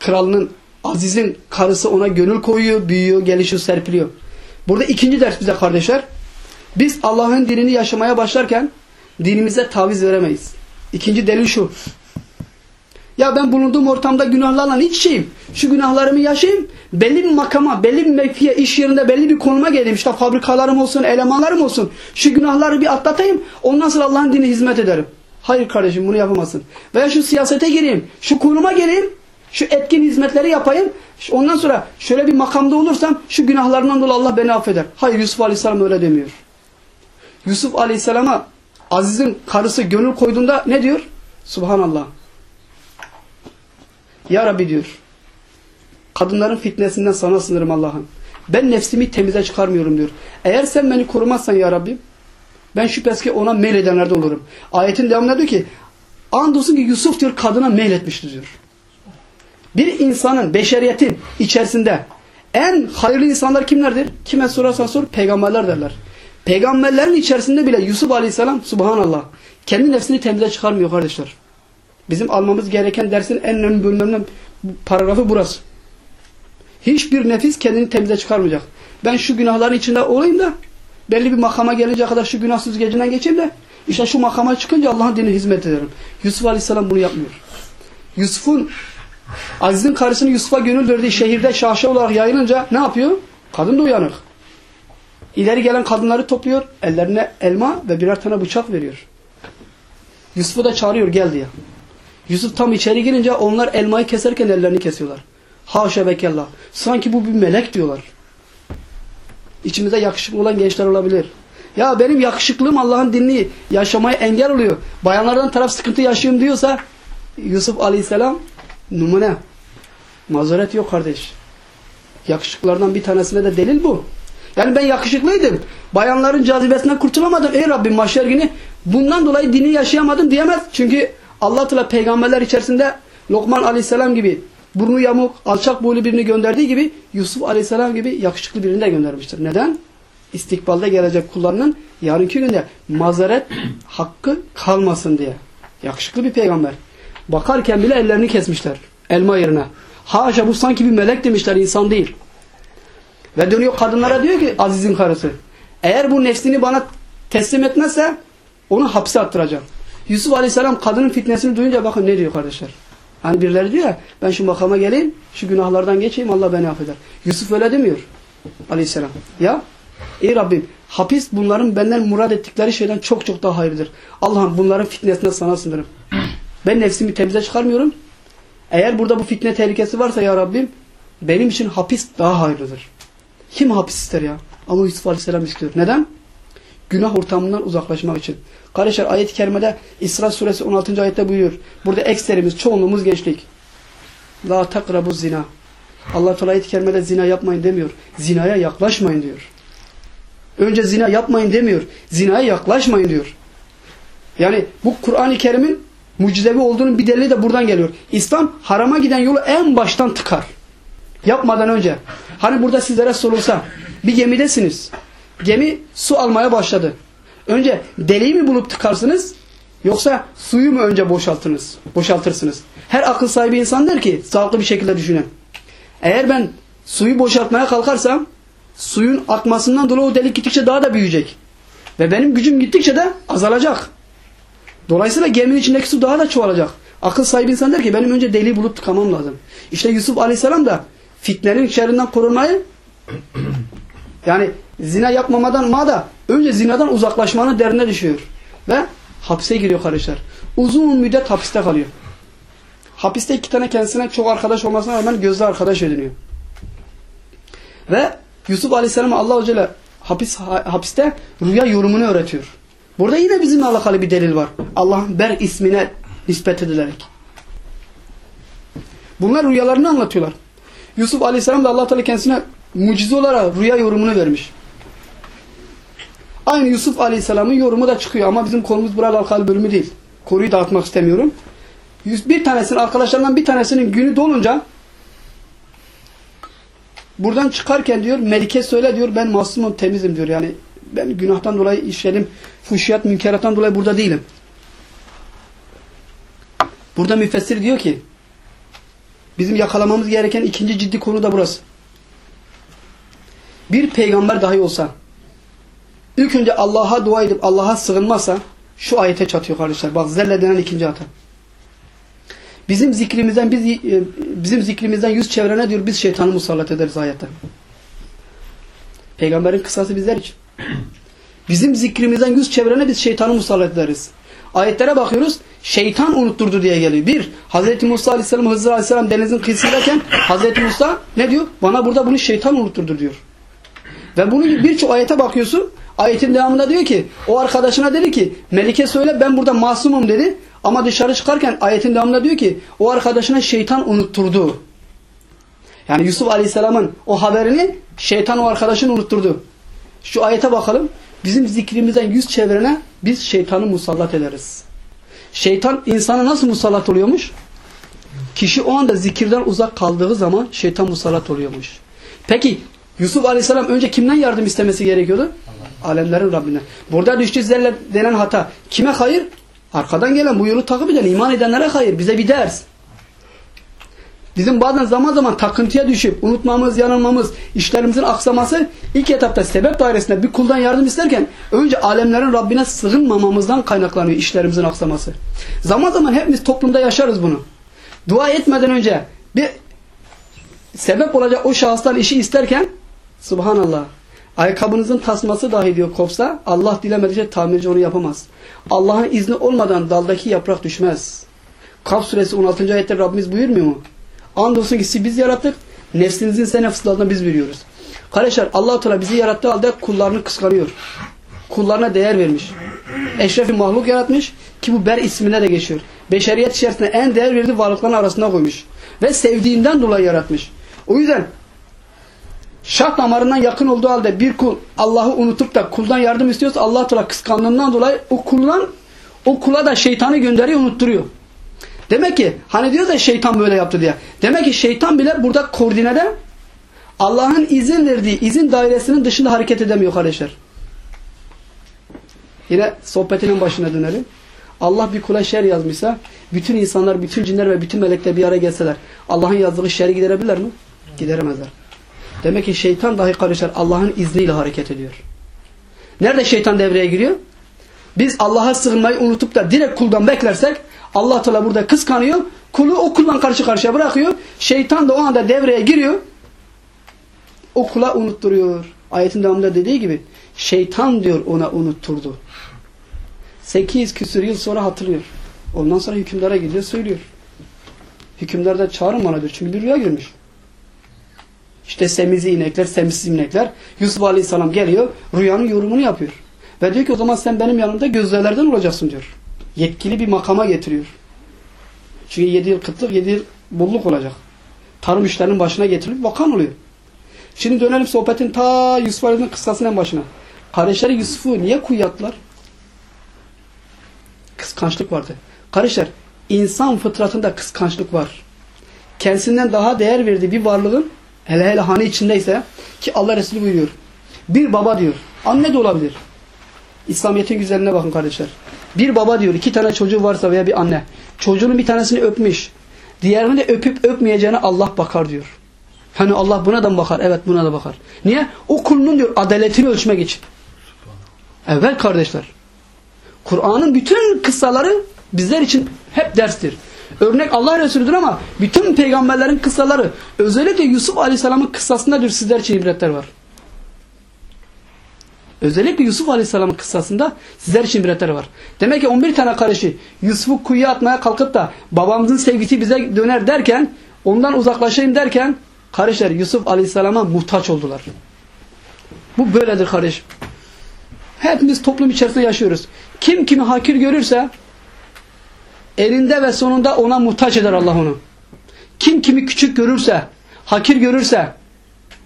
kralının Aziz'in karısı ona gönül koyuyor, büyüyor, gelişiyor, serpiliyor. Burada ikinci ders bize kardeşler. Biz Allah'ın dinini yaşamaya başlarken dinimize taviz veremeyiz. İkinci delil şu. Ya ben bulunduğum ortamda günahlarla iç şeyim. Şu günahlarımı yaşayayım. Belli bir makama, belli bir mevkiye, iş yerinde belli bir konuma geleyim. İşte fabrikalarım olsun, elemanlarım olsun. Şu günahları bir atlatayım. Ondan sonra Allah'ın dinine hizmet ederim. Hayır kardeşim bunu yapamazsın. Veya şu siyasete gireyim. Şu konuma geleyim. Şu etkin hizmetleri yapayım. Ondan sonra şöyle bir makamda olursam şu günahlarından dolayı Allah beni affeder. Hayır Yusuf Aleyhisselam öyle demiyor. Yusuf Aleyhisselam'a Aziz'in karısı gönül koyduğunda ne diyor? Subhanallah. Ya Rabbi diyor. Kadınların fitnesinden sana sınırım Allah'ım. Ben nefsimi temize çıkarmıyorum diyor. Eğer sen beni korumazsan ya Rabbi ben şüphesiz ki ona meyledenlerde olurum. Ayetin devamında diyor ki andolsun ki Yusuf diyor kadına meyletmiştir diyor. Bir insanın, beşeriyetin içerisinde en hayırlı insanlar kimlerdir? Kime sorarsan sor, peygamberler derler. Peygamberlerin içerisinde bile Yusuf Aleyhisselam, subhanallah, kendi nefsini temize çıkarmıyor kardeşler. Bizim almamız gereken dersin en önemli bölümlerinden paragrafı burası. Hiçbir nefis kendini temize çıkarmayacak. Ben şu günahların içinde olayım da belli bir makama gelince kadar şu günahsız geceden geçeyim de işte şu makama çıkınca Allah'ın dinine hizmet ederim. Yusuf Aleyhisselam bunu yapmıyor. Yusuf'un Aziz'in karısını Yusuf'a gönül verdiği şehirde şaşa olarak yayılınca ne yapıyor? Kadın da uyanık. İleri gelen kadınları topluyor. Ellerine elma ve birer tane bıçak veriyor. Yusuf'u da çağırıyor gel diye. Yusuf tam içeri girince onlar elmayı keserken ellerini kesiyorlar. Haşa ve. Sanki bu bir melek diyorlar. İçimizde yakışıklı olan gençler olabilir. Ya benim yakışıklığım Allah'ın dinini yaşamaya engel oluyor. Bayanlardan taraf sıkıntı yaşıyorum diyorsa Yusuf Aleyhisselam numune. Mazeret yok kardeş. Yakışıklardan bir tanesine de delil bu. Yani ben yakışıklıydım. Bayanların cazibesinden kurtulamadım. Ey Rabbim mahşer günü bundan dolayı dini yaşayamadım diyemez. Çünkü Allah Teala peygamberler içerisinde Lokman Aleyhisselam gibi burnu yamuk, alçak boylu birini gönderdiği gibi Yusuf Aleyhisselam gibi yakışıklı birini de göndermiştir. Neden? İstikbalde gelecek kullarının yarınki günde mazeret hakkı kalmasın diye. Yakışıklı bir peygamber. Bakarken bile ellerini kesmişler. Elma yerine. Haşa bu sanki bir melek demişler insan değil. Ve dönüyor kadınlara diyor ki Aziz'in karısı. Eğer bu nefsini bana teslim etmezse onu hapse attıracağım. Yusuf Aleyhisselam kadının fitnesini duyunca bakın ne diyor kardeşler. Hani birileri diyor ya ben şu makama geleyim şu günahlardan geçeyim Allah beni affeder. Yusuf öyle demiyor Aleyhisselam. Ya ey Rabbim hapis bunların benden murad ettikleri şeyden çok çok daha hayırlıdır. Allah'ım bunların fitnesine sana sınırım. Ben nefsimi temize çıkarmıyorum. Eğer burada bu fitne tehlikesi varsa ya Rabbim benim için hapis daha hayırlıdır. Kim hapis ister ya? Ama Yusuf Aleyhisselam istiyor. Neden? Günah ortamından uzaklaşmak için. Kardeşler ayet-i kerimede İsra suresi 16. ayette buyuruyor. Burada ekserimiz, çoğunluğumuz gençlik. La takrabu zina. Allah Teala ayet-i kerimede zina yapmayın demiyor. Zinaya yaklaşmayın diyor. Önce zina yapmayın demiyor. Zinaya yaklaşmayın diyor. Yani bu Kur'an-ı Kerim'in mucizevi olduğunun bir delili de buradan geliyor. İslam harama giden yolu en baştan tıkar. Yapmadan önce. Hani burada sizlere sorulsa bir gemidesiniz. Gemi su almaya başladı. Önce deliği mi bulup tıkarsınız yoksa suyu mu önce boşaltınız, boşaltırsınız? Her akıl sahibi insan der ki sağlıklı bir şekilde düşünen. Eğer ben suyu boşaltmaya kalkarsam suyun akmasından dolayı o delik gittikçe daha da büyüyecek. Ve benim gücüm gittikçe de azalacak. Dolayısıyla geminin içindeki su daha da çoğalacak. Akıl sahibi insan der ki benim önce deliği bulup tıkamam lazım. İşte Yusuf Aleyhisselam da fitnenin şerrinden korunmayı yani zina yapmamadan ma da önce zinadan uzaklaşmanın derdine düşüyor. Ve hapse giriyor kardeşler. Uzun müddet hapiste kalıyor. hapiste iki tane kendisine çok arkadaş olmasına rağmen gözde arkadaş ediniyor. Ve Yusuf Aleyhisselam'a Allah Celle hapis, hapiste rüya yorumunu öğretiyor. Burada yine bizimle alakalı bir delil var. Allah'ın Ber ismine nispet edilerek. Bunlar rüyalarını anlatıyorlar. Yusuf Aleyhisselam da Allah Teala kendisine mucize olarak rüya yorumunu vermiş. Aynı Yusuf Aleyhisselam'ın yorumu da çıkıyor ama bizim konumuz burada alakalı bölümü değil. Konuyu dağıtmak istemiyorum. Bir tanesinin arkadaşlarından bir tanesinin günü dolunca buradan çıkarken diyor Melike söyle diyor ben masumum temizim diyor. Yani ben günahtan dolayı işledim. Fuşiyat münkerattan dolayı burada değilim. Burada müfessir diyor ki bizim yakalamamız gereken ikinci ciddi konu da burası. Bir peygamber dahi olsa ilk önce Allah'a dua edip Allah'a sığınmazsa şu ayete çatıyor kardeşler. Bak zelle denen ikinci hata. Bizim zikrimizden biz e, bizim zikrimizden yüz çevrene diyor biz şeytanı musallat ederiz ayette. Peygamberin kısası bizler için. Bizim zikrimizden yüz çevrene biz şeytanı musallat ederiz. Ayetlere bakıyoruz. Şeytan unutturdu diye geliyor. Bir, Hz. Musa Aleyhisselam, Hızır Aleyhisselam denizin kıyısındayken Hz. Musa ne diyor? Bana burada bunu şeytan unutturdu diyor. Ve bunun birçok ayete bakıyorsun. Ayetin devamında diyor ki o arkadaşına dedi ki Melike söyle ben burada masumum dedi. Ama dışarı çıkarken ayetin devamında diyor ki o arkadaşına şeytan unutturdu. Yani Yusuf Aleyhisselam'ın o haberini şeytan o arkadaşını unutturdu. Şu ayete bakalım. Bizim zikrimizden yüz çevrene biz şeytanı musallat ederiz. Şeytan insana nasıl musallat oluyormuş? Kişi o anda zikirden uzak kaldığı zaman şeytan musallat oluyormuş. Peki Yusuf Aleyhisselam önce kimden yardım istemesi gerekiyordu? Alemlerin Rabbinden. Burada düştü denen hata. Kime hayır? Arkadan gelen bu yolu takip eden, iman edenlere hayır. Bize bir ders. Bizim bazen zaman zaman takıntıya düşüp unutmamız, yanılmamız, işlerimizin aksaması ilk etapta sebep dairesinde bir kuldan yardım isterken önce alemlerin Rabbine sığınmamamızdan kaynaklanıyor işlerimizin aksaması. Zaman zaman hepimiz toplumda yaşarız bunu. Dua etmeden önce bir sebep olacak o şahıslar işi isterken subhanallah ayakkabınızın tasması dahi diyor kopsa Allah dilemedikçe tamirci onu yapamaz. Allah'ın izni olmadan daldaki yaprak düşmez. Kaf suresi 16. ayette Rabbimiz buyurmuyor mu? Andolsun ki biz yarattık. Nefsinizin ise nefslarından biz biliyoruz. Kardeşler allah Teala bizi yarattığı halde kullarını kıskanıyor. Kullarına değer vermiş. Eşrefi mahluk yaratmış ki bu ber ismine de geçiyor. Beşeriyet içerisinde en değer verdiği varlıkların arasında koymuş. Ve sevdiğinden dolayı yaratmış. O yüzden şart damarından yakın olduğu halde bir kul Allah'ı unutup da kuldan yardım istiyorsa allah Teala kıskandığından dolayı o kuldan o kula da şeytanı gönderiyor unutturuyor. Demek ki hani diyor da şeytan böyle yaptı diye. Demek ki şeytan bile burada koordinede Allah'ın izin verdiği izin dairesinin dışında hareket edemiyor kardeşler. Yine sohbetinin başına dönelim. Allah bir kula şer yazmışsa bütün insanlar, bütün cinler ve bütün melekler bir araya gelseler Allah'ın yazdığı şeri giderebilirler mi? Gideremezler. Demek ki şeytan dahi kardeşler Allah'ın izniyle hareket ediyor. Nerede şeytan devreye giriyor? Biz Allah'a sığınmayı unutup da direkt kuldan beklersek Allah Teala burada kıskanıyor. Kulu o kuldan karşı karşıya bırakıyor. Şeytan da o anda devreye giriyor. O kula unutturuyor. Ayetin devamında dediği gibi şeytan diyor ona unutturdu. 8 küsur yıl sonra hatırlıyor. Ondan sonra hükümdara gidiyor söylüyor. Hükümdar da çağırın bana diyor. Çünkü bir rüya görmüş. İşte semizi inekler, semisiz inekler. Yusuf Aleyhisselam geliyor. Rüyanın yorumunu yapıyor. Ve diyor ki o zaman sen benim yanımda gözlerlerden olacaksın diyor. Yetkili bir makama getiriyor. Çünkü 7 yıl kıtlık, 7 yıl bolluk olacak. Tarım işlerinin başına getirilip bakan oluyor. Şimdi dönelim sohbetin ta Yusuf Aleyhisselam'ın kıssasının başına. Kardeşleri Yusuf'u niye kuyattılar? Kıskançlık vardı. Kardeşler, insan fıtratında kıskançlık var. Kendisinden daha değer verdiği bir varlığın hele hele hani içindeyse ki Allah Resulü buyuruyor. Bir baba diyor. Anne de olabilir. İslamiyet'in güzelliğine bakın kardeşler. Bir baba diyor iki tane çocuğu varsa veya bir anne. Çocuğunun bir tanesini öpmüş. Diğerini de öpüp öpmeyeceğine Allah bakar diyor. Hani Allah buna da mı bakar? Evet buna da bakar. Niye? O kulunun diyor adaletini ölçmek için. Evet kardeşler. Kur'an'ın bütün kıssaları bizler için hep derstir. Örnek Allah Resulüdür ama bütün peygamberlerin kıssaları özellikle Yusuf Aleyhisselam'ın kıssasında diyor sizler için ibretler var. Özellikle Yusuf Aleyhisselam'ın kıssasında sizler için ibretleri var. Demek ki 11 tane karışı Yusuf'u kuyuya atmaya kalkıp da babamızın sevgisi bize döner derken ondan uzaklaşayım derken kardeşler Yusuf Aleyhisselam'a muhtaç oldular. Bu böyledir kardeşim. Hepimiz toplum içerisinde yaşıyoruz. Kim kimi hakir görürse elinde ve sonunda ona muhtaç eder Allah onu. Kim kimi küçük görürse, hakir görürse,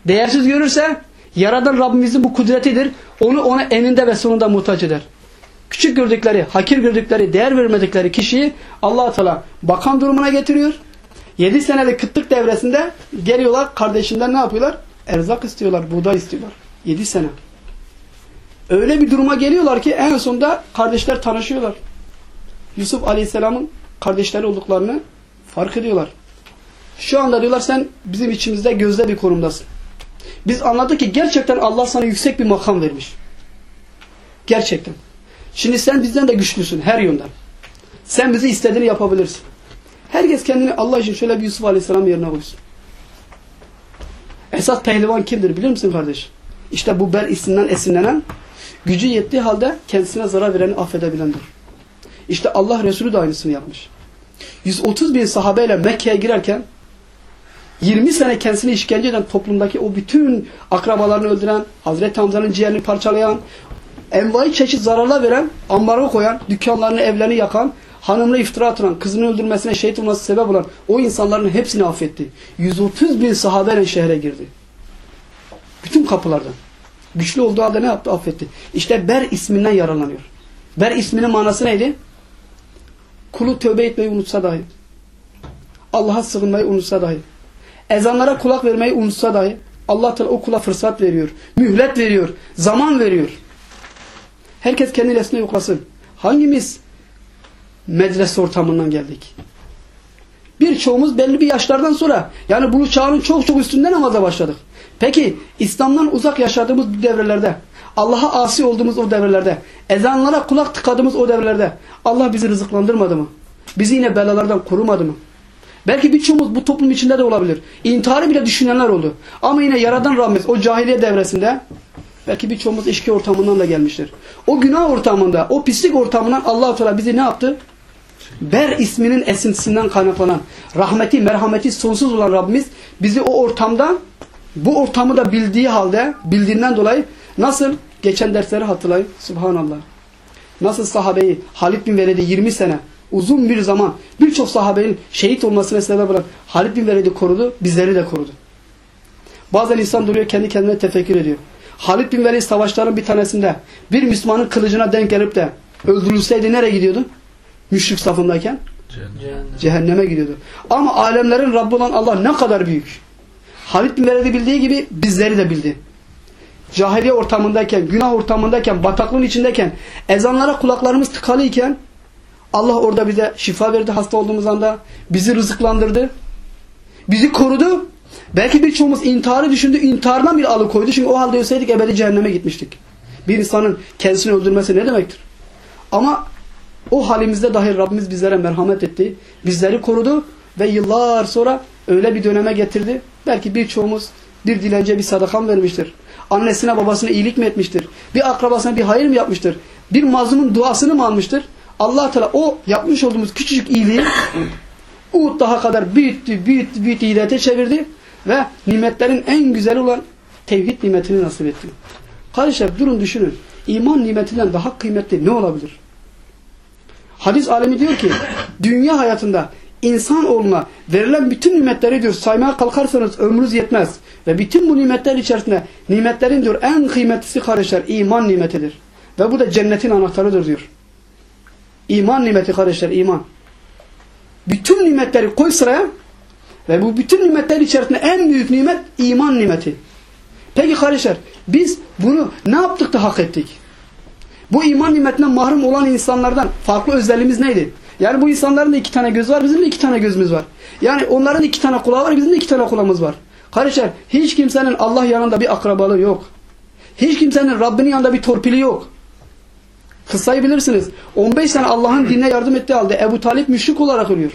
değersiz görürse Yaradan Rabbimizin bu kudretidir. Onu ona eninde ve sonunda muhtaç eder. Küçük gördükleri, hakir gördükleri, değer vermedikleri kişiyi allah Teala bakan durumuna getiriyor. 7 senelik kıtlık devresinde geliyorlar kardeşinden ne yapıyorlar? Erzak istiyorlar, buğday istiyorlar. 7 sene. Öyle bir duruma geliyorlar ki en sonunda kardeşler tanışıyorlar. Yusuf Aleyhisselam'ın kardeşleri olduklarını fark ediyorlar. Şu anda diyorlar sen bizim içimizde gözde bir konumdasın. Biz anladık ki gerçekten Allah sana yüksek bir makam vermiş. Gerçekten. Şimdi sen bizden de güçlüsün her yönden. Sen bizi istediğini yapabilirsin. Herkes kendini Allah için şöyle bir Yusuf Aleyhisselam yerine koysun. Esas pehlivan kimdir bilir misin kardeş? İşte bu Ber isminden esinlenen, gücü yettiği halde kendisine zarar vereni affedebilendir. İşte Allah Resulü de aynısını yapmış. 130 bin sahabeyle Mekke'ye girerken 20 sene kendisini işkence eden toplumdaki o bütün akrabalarını öldüren, Hazreti Hamza'nın ciğerini parçalayan, envai çeşit zararlar veren, ambargo koyan, dükkanlarını, evlerini yakan, hanımına iftira atılan, kızını öldürmesine şehit olması sebep olan o insanların hepsini affetti. 130 bin sahabeyle şehre girdi. Bütün kapılardan. Güçlü olduğu halde ne yaptı? Affetti. İşte Ber isminden yararlanıyor. Ber isminin manası neydi? Kulu tövbe etmeyi unutsa dahi. Allah'a sığınmayı unutsa dahi. Ezanlara kulak vermeyi unutsa dahi. Allah Teala o kula fırsat veriyor. Mühlet veriyor. Zaman veriyor. Herkes kendi nefsine yoklasın. Hangimiz medrese ortamından geldik? Birçoğumuz belli bir yaşlardan sonra yani bu çağın çok çok üstünde namaza başladık. Peki İslam'dan uzak yaşadığımız devrelerde Allah'a asi olduğumuz o devrelerde ezanlara kulak tıkadığımız o devrelerde Allah bizi rızıklandırmadı mı? Bizi yine belalardan korumadı mı? Belki birçoğumuz bu toplum içinde de olabilir. İntiharı bile düşünenler oldu. Ama yine yaradan Rabbimiz o cahiliye devresinde belki birçoğumuz içki ortamından da gelmiştir. O günah ortamında, o pislik ortamından allah Teala bizi ne yaptı? Ber isminin esintisinden kaynaklanan, rahmeti, merhameti sonsuz olan Rabbimiz bizi o ortamda, bu ortamı da bildiği halde, bildiğinden dolayı nasıl? Geçen dersleri hatırlayın. Subhanallah. Nasıl sahabeyi Halid bin Velid'i 20 sene uzun bir zaman birçok sahabenin şehit olmasına sebep olan Halid bin Velid'i korudu, bizleri de korudu. Bazen insan duruyor kendi kendine tefekkür ediyor. Halid bin Velid savaşların bir tanesinde bir Müslümanın kılıcına denk gelip de öldürülseydi nereye gidiyordu? Müşrik safındayken? Cehennem. Cehenneme gidiyordu. Ama alemlerin Rabbi olan Allah ne kadar büyük. Halid bin Velid'i bildiği gibi bizleri de bildi. Cahiliye ortamındayken, günah ortamındayken, bataklığın içindeyken, ezanlara kulaklarımız tıkalıyken Allah orada bize şifa verdi hasta olduğumuz anda. Bizi rızıklandırdı. Bizi korudu. Belki birçoğumuz intiharı düşündü. İntihardan bir alıkoydu. Çünkü o halde ölseydik ebedi cehenneme gitmiştik. Bir insanın kendisini öldürmesi ne demektir? Ama o halimizde dahi Rabbimiz bizlere merhamet etti. Bizleri korudu ve yıllar sonra öyle bir döneme getirdi. Belki birçoğumuz bir dilence bir sadakam vermiştir. Annesine babasına iyilik mi etmiştir? Bir akrabasına bir hayır mı yapmıştır? Bir mazlumun duasını mı almıştır? Allah Teala o yapmış olduğumuz küçücük iyiliği Uhud daha kadar büyüttü, büyüttü, büyüttü, hidayete çevirdi ve nimetlerin en güzeli olan tevhid nimetini nasip etti. Kardeşler durun düşünün. İman nimetinden daha kıymetli ne olabilir? Hadis alemi diyor ki dünya hayatında insan olma verilen bütün nimetleri diyor saymaya kalkarsanız ömrünüz yetmez. Ve bütün bu nimetler içerisinde nimetlerin diyor en kıymetlisi kardeşler iman nimetidir. Ve bu da cennetin anahtarıdır diyor. İman nimeti kardeşler iman. Bütün nimetleri koy sıraya ve bu bütün nimetler içerisinde en büyük nimet iman nimeti. Peki kardeşler biz bunu ne yaptık da hak ettik? Bu iman nimetinden mahrum olan insanlardan farklı özelliğimiz neydi? Yani bu insanların da iki tane göz var, bizim de iki tane gözümüz var. Yani onların iki tane kulağı var, bizim de iki tane kulağımız var. Kardeşler hiç kimsenin Allah yanında bir akrabalığı yok. Hiç kimsenin Rabbinin yanında bir torpili yok. Kıssayı bilirsiniz. 15 sene Allah'ın dinine yardım ettiği halde Ebu Talip müşrik olarak ölüyor.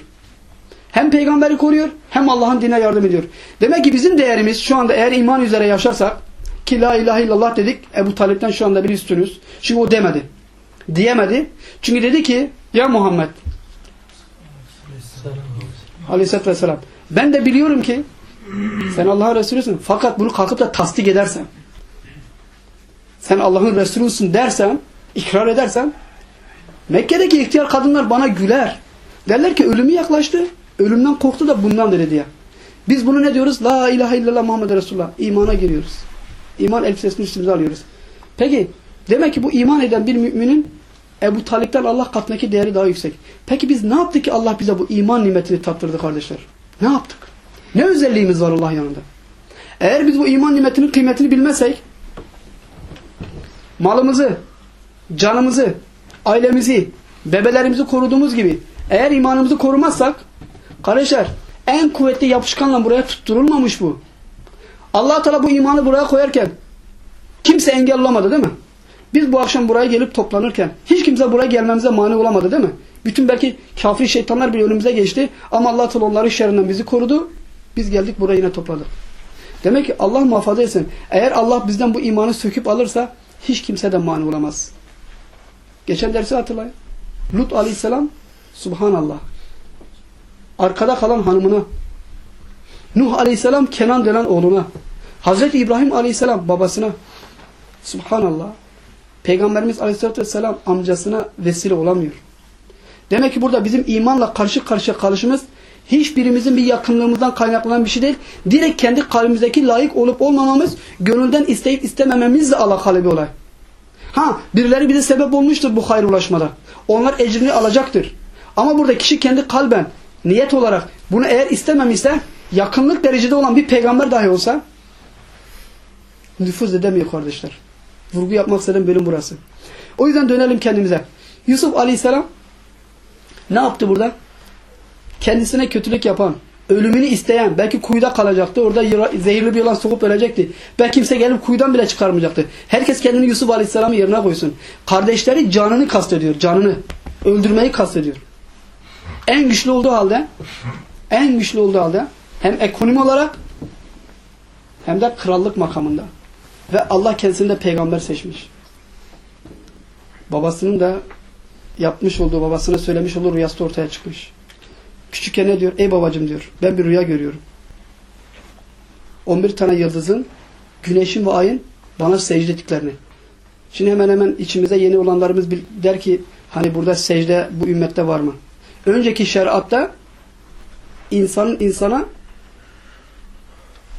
Hem peygamberi koruyor hem Allah'ın dinine yardım ediyor. Demek ki bizim değerimiz şu anda eğer iman üzere yaşarsak ki la ilahe illallah dedik. Ebu Talip'ten şu anda bir üstünüz. Çünkü o demedi. Diyemedi. Çünkü dedi ki ya Muhammed Aleyhisselatü Vesselam ben de biliyorum ki sen Allah'ın Resulüsün. Fakat bunu kalkıp da tasdik edersen sen Allah'ın Resulüsün dersen ikrar edersen Mekke'deki ihtiyar kadınlar bana güler. Derler ki ölümü yaklaştı. Ölümden korktu da bundan dedi diye. Biz bunu ne diyoruz? La ilahe illallah Muhammed Resulullah. İmana giriyoruz. İman elbisesini üstümüze alıyoruz. Peki demek ki bu iman eden bir müminin Ebu Talip'ten Allah katındaki değeri daha yüksek. Peki biz ne yaptık ki Allah bize bu iman nimetini tattırdı kardeşler? Ne yaptık? Ne özelliğimiz var Allah yanında? Eğer biz bu iman nimetinin kıymetini bilmezsek malımızı, canımızı, ailemizi, bebelerimizi koruduğumuz gibi eğer imanımızı korumazsak kardeşler en kuvvetli yapışkanla buraya tutturulmamış bu. allah Teala bu imanı buraya koyarken kimse engel olamadı değil mi? Biz bu akşam buraya gelip toplanırken hiç kimse buraya gelmemize mani olamadı değil mi? Bütün belki kafir şeytanlar bir önümüze geçti ama allah Teala onların şerrinden bizi korudu. Biz geldik buraya yine topladık. Demek ki Allah muhafaza etsin. Eğer Allah bizden bu imanı söküp alırsa hiç kimse de mani olamaz. Geçen dersi hatırlayın. Lut aleyhisselam subhanallah. Arkada kalan hanımına. Nuh aleyhisselam Kenan denen oğluna. Hazreti İbrahim aleyhisselam babasına. Subhanallah. Peygamberimiz aleyhisselatü vesselam amcasına vesile olamıyor. Demek ki burada bizim imanla karşı karşıya kalışımız hiçbirimizin bir yakınlığımızdan kaynaklanan bir şey değil. Direkt kendi kalbimizdeki layık olup olmamamız, gönülden isteyip istemememizle alakalı bir olay. Ha, birileri bize sebep olmuştur bu hayır ulaşmada. Onlar ecrini alacaktır. Ama burada kişi kendi kalben, niyet olarak bunu eğer istememişse, yakınlık derecede olan bir peygamber dahi olsa nüfuz edemiyor kardeşler. Vurgu yapmak istediğim bölüm burası. O yüzden dönelim kendimize. Yusuf Aleyhisselam ne yaptı burada? Kendisine kötülük yapan, ölümünü isteyen, belki kuyuda kalacaktı. Orada zehirli bir yılan sokup ölecekti. Belki kimse gelip kuyudan bile çıkarmayacaktı. Herkes kendini Yusuf Aleyhisselam'ın yerine koysun. Kardeşleri canını kastediyor. Canını. Öldürmeyi kastediyor. En güçlü olduğu halde en güçlü olduğu halde hem ekonomi olarak hem de krallık makamında. Ve Allah kendisinde peygamber seçmiş. Babasının da yapmış olduğu, babasına söylemiş olduğu rüyası ortaya çıkmış. Küçükken ne diyor? Ey babacım diyor. Ben bir rüya görüyorum. 11 tane yıldızın, güneşin ve ayın bana secde ettiklerini. Şimdi hemen hemen içimize yeni olanlarımız der ki hani burada secde bu ümmette var mı? Önceki şeriatta insanın insana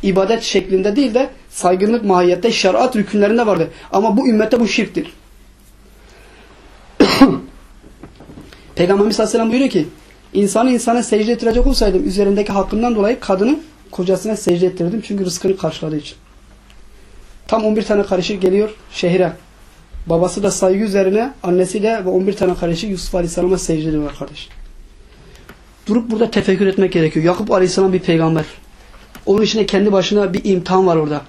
ibadet şeklinde değil de saygınlık mahiyette şeriat rükünlerinde vardı. Ama bu ümmette bu şirktir. Peygamberimiz Aleyhisselam buyuruyor ki insanı insana secde ettirecek olsaydım üzerindeki hakkından dolayı kadını kocasına secde ettirdim. Çünkü rızkını karşıladığı için. Tam 11 tane karışık geliyor şehire. Babası da saygı üzerine annesi de ve 11 tane kardeşi Yusuf Aleyhisselam'a secde ediyorlar kardeş. Durup burada tefekkür etmek gerekiyor. Yakup Aleyhisselam bir peygamber. Onun içinde kendi başına bir imtihan var orada.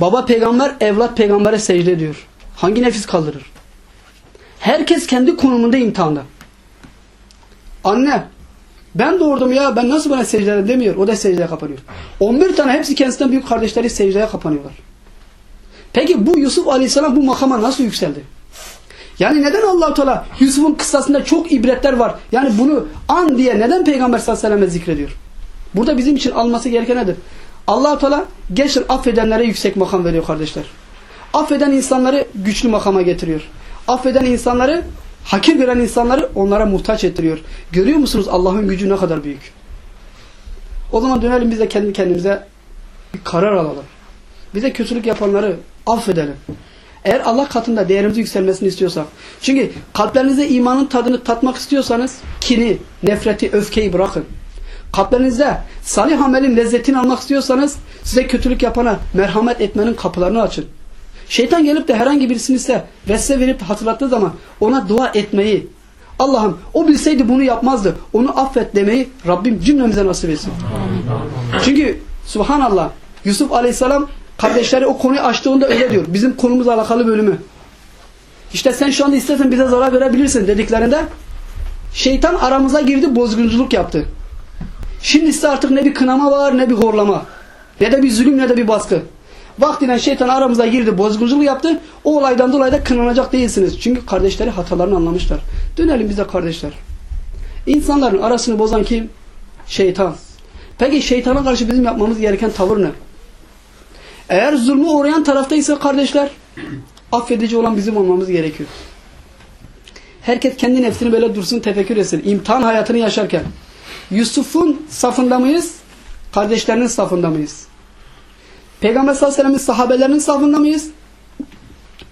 Baba peygamber, evlat peygambere secde ediyor. Hangi nefis kaldırır? Herkes kendi konumunda imtihanda. Anne, ben doğurdum ya, ben nasıl bana secde demiyor. O da secdeye kapanıyor. 11 tane hepsi kendisinden büyük kardeşleri secdeye kapanıyorlar. Peki bu Yusuf Aleyhisselam bu makama nasıl yükseldi? Yani neden allah Teala Yusuf'un kıssasında çok ibretler var. Yani bunu an diye neden Peygamber sallallahu aleyhi ve sellem zikrediyor? Burada bizim için alması gereken nedir? allah Teala geçir affedenlere yüksek makam veriyor kardeşler. Affeden insanları güçlü makama getiriyor. Affeden insanları, hakir gören insanları onlara muhtaç ettiriyor. Görüyor musunuz Allah'ın gücü ne kadar büyük? O zaman dönelim biz de kendi kendimize bir karar alalım. Bize kötülük yapanları affedelim. Eğer Allah katında değerimizi yükselmesini istiyorsak. Çünkü kalplerinizde imanın tadını tatmak istiyorsanız kini, nefreti, öfkeyi bırakın. Kalplerinizde salih amelin lezzetini almak istiyorsanız size kötülük yapana merhamet etmenin kapılarını açın. Şeytan gelip de herhangi birisini ise vesile verip hatırlattığı zaman ona dua etmeyi Allah'ım o bilseydi bunu yapmazdı. Onu affet demeyi Rabbim cümlemize nasip etsin. Çünkü subhanallah Yusuf aleyhisselam kardeşleri o konuyu açtığında öyle diyor. Bizim konumuzla alakalı bölümü. İşte sen şu anda istersen bize zarar verebilirsin dediklerinde şeytan aramıza girdi bozgunculuk yaptı. Şimdi ise artık ne bir kınama var ne bir horlama. Ne de bir zulüm ne de bir baskı. Vaktiyle şeytan aramıza girdi, bozgunculuk yaptı. O olaydan dolayı da kınanacak değilsiniz. Çünkü kardeşleri hatalarını anlamışlar. Dönelim bize kardeşler. İnsanların arasını bozan kim? Şeytan. Peki şeytana karşı bizim yapmamız gereken tavır ne? Eğer zulmü uğrayan taraftaysa kardeşler, affedici olan bizim olmamız gerekiyor. Herkes kendi nefsini böyle dursun, tefekkür etsin. İmtihan hayatını yaşarken. Yusuf'un safında mıyız? Kardeşlerinin safında mıyız? Peygamber sallallahu aleyhi ve sellem'in sahabelerinin safında mıyız?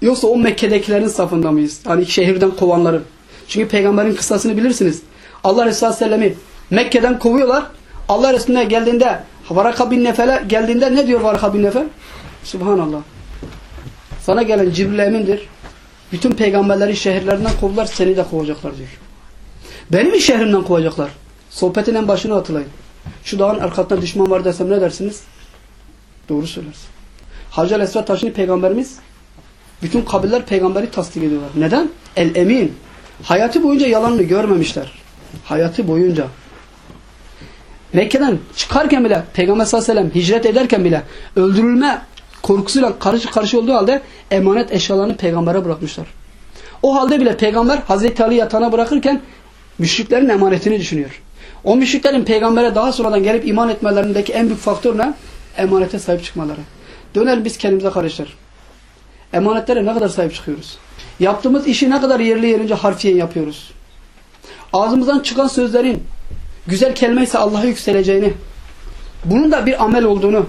Yoksa o Mekke'dekilerin safında mıyız? Hani şehirden kovanların. Çünkü peygamberin kıssasını bilirsiniz. Allah Resulü Aleyhisselam'ı Mekke'den kovuyorlar. Allah Resulüne geldiğinde Varaka bin Nefel'e geldiğinde ne diyor Varaka bin Nefel? Subhanallah. Sana gelen Cibril Emin'dir. Bütün peygamberleri şehirlerinden kovdular seni de kovacaklar diyor. Beni mi şehrimden kovacaklar? Sohbetin en başına hatırlayın. Şu dağın arkasında düşman var desem ne dersiniz? Doğru söylersin. Hacı Esra Taşı'nı peygamberimiz bütün kabiller peygamberi tasdik ediyorlar. Neden? El emin. Hayatı boyunca yalanını görmemişler. Hayatı boyunca. Mekke'den çıkarken bile Peygamber sallallahu aleyhi ve sellem hicret ederken bile öldürülme korkusuyla karşı karşı olduğu halde emanet eşyalarını peygambere bırakmışlar. O halde bile peygamber Hazreti Ali yatağına bırakırken müşriklerin emanetini düşünüyor. O müşriklerin peygambere daha sonradan gelip iman etmelerindeki en büyük faktör ne? Emanete sahip çıkmaları. Döner biz kendimize karıştır. Emanetlere ne kadar sahip çıkıyoruz? Yaptığımız işi ne kadar yerli yerince harfiyen yapıyoruz? Ağzımızdan çıkan sözlerin güzel kelime ise Allah'a yükseleceğini, bunun da bir amel olduğunu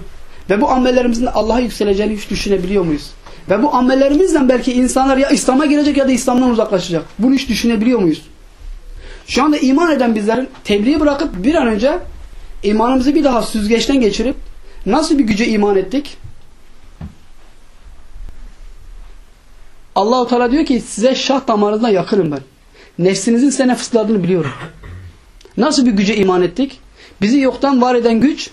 ve bu amellerimizin Allah'a yükseleceğini hiç düşünebiliyor muyuz? Ve bu amellerimizden belki insanlar ya İslam'a girecek ya da İslam'dan uzaklaşacak. Bunu hiç düşünebiliyor muyuz? Şu anda iman eden bizlerin tebliği bırakıp bir an önce imanımızı bir daha süzgeçten geçirip nasıl bir güce iman ettik? Allahu Teala diyor ki size şah damarınızdan yakınım ben. Nefsinizin size ne fısıldadığını biliyorum. Nasıl bir güce iman ettik? Bizi yoktan var eden güç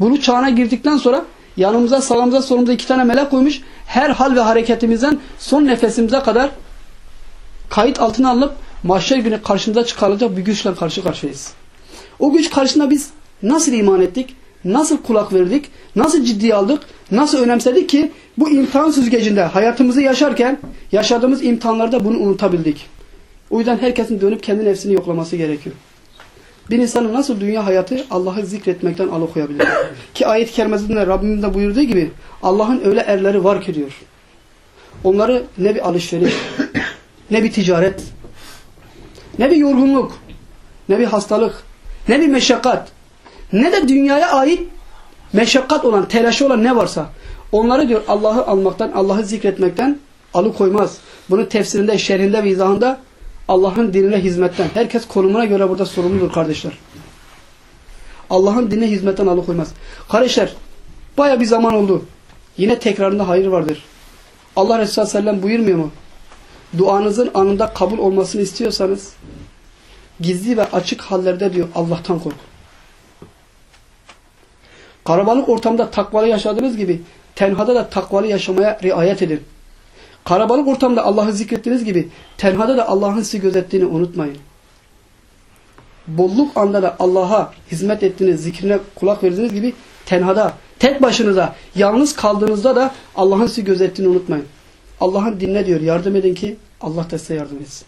bunu çağına girdikten sonra yanımıza sağımıza solumuza iki tane melek koymuş. Her hal ve hareketimizden son nefesimize kadar kayıt altına alınıp mahşer günü karşımıza çıkarılacak bir güçle karşı karşıyayız. O güç karşısında biz nasıl iman ettik? Nasıl kulak verdik? Nasıl ciddiye aldık? Nasıl önemsedik ki bu imtihan süzgecinde hayatımızı yaşarken yaşadığımız imtihanlarda bunu unutabildik. O yüzden herkesin dönüp kendi nefsini yoklaması gerekiyor. Bir insanın nasıl dünya hayatı Allah'ı zikretmekten alıkoyabilir? Ki ayet-i kerimesinde Rabbimiz de buyurduğu gibi Allah'ın öyle erleri var ki diyor. Onları ne bir alışveriş, ne bir ticaret, ne bir yorgunluk, ne bir hastalık, ne bir meşakkat, ne de dünyaya ait meşakkat olan, telaşı olan ne varsa onları diyor Allah'ı almaktan, Allah'ı zikretmekten alıkoymaz. Bunu tefsirinde, şerhinde ve izahında Allah'ın dinine hizmetten. Herkes konumuna göre burada sorumludur kardeşler. Allah'ın dinine hizmetten alıkoymaz. Kardeşler baya bir zaman oldu. Yine tekrarında hayır vardır. Allah Resulü Sellem buyurmuyor mu? Duanızın anında kabul olmasını istiyorsanız gizli ve açık hallerde diyor Allah'tan kork. Karabalık ortamda takvalı yaşadığınız gibi tenhada da takvalı yaşamaya riayet edin. Karabalık ortamda Allah'ı zikrettiğiniz gibi tenhada da Allah'ın sizi gözettiğini unutmayın. Bolluk anda da Allah'a hizmet ettiğiniz, zikrine kulak verdiğiniz gibi tenhada, tek başınıza, yalnız kaldığınızda da Allah'ın sizi gözettiğini unutmayın. Allah'ın dinle diyor, yardım edin ki Allah da size yardım etsin.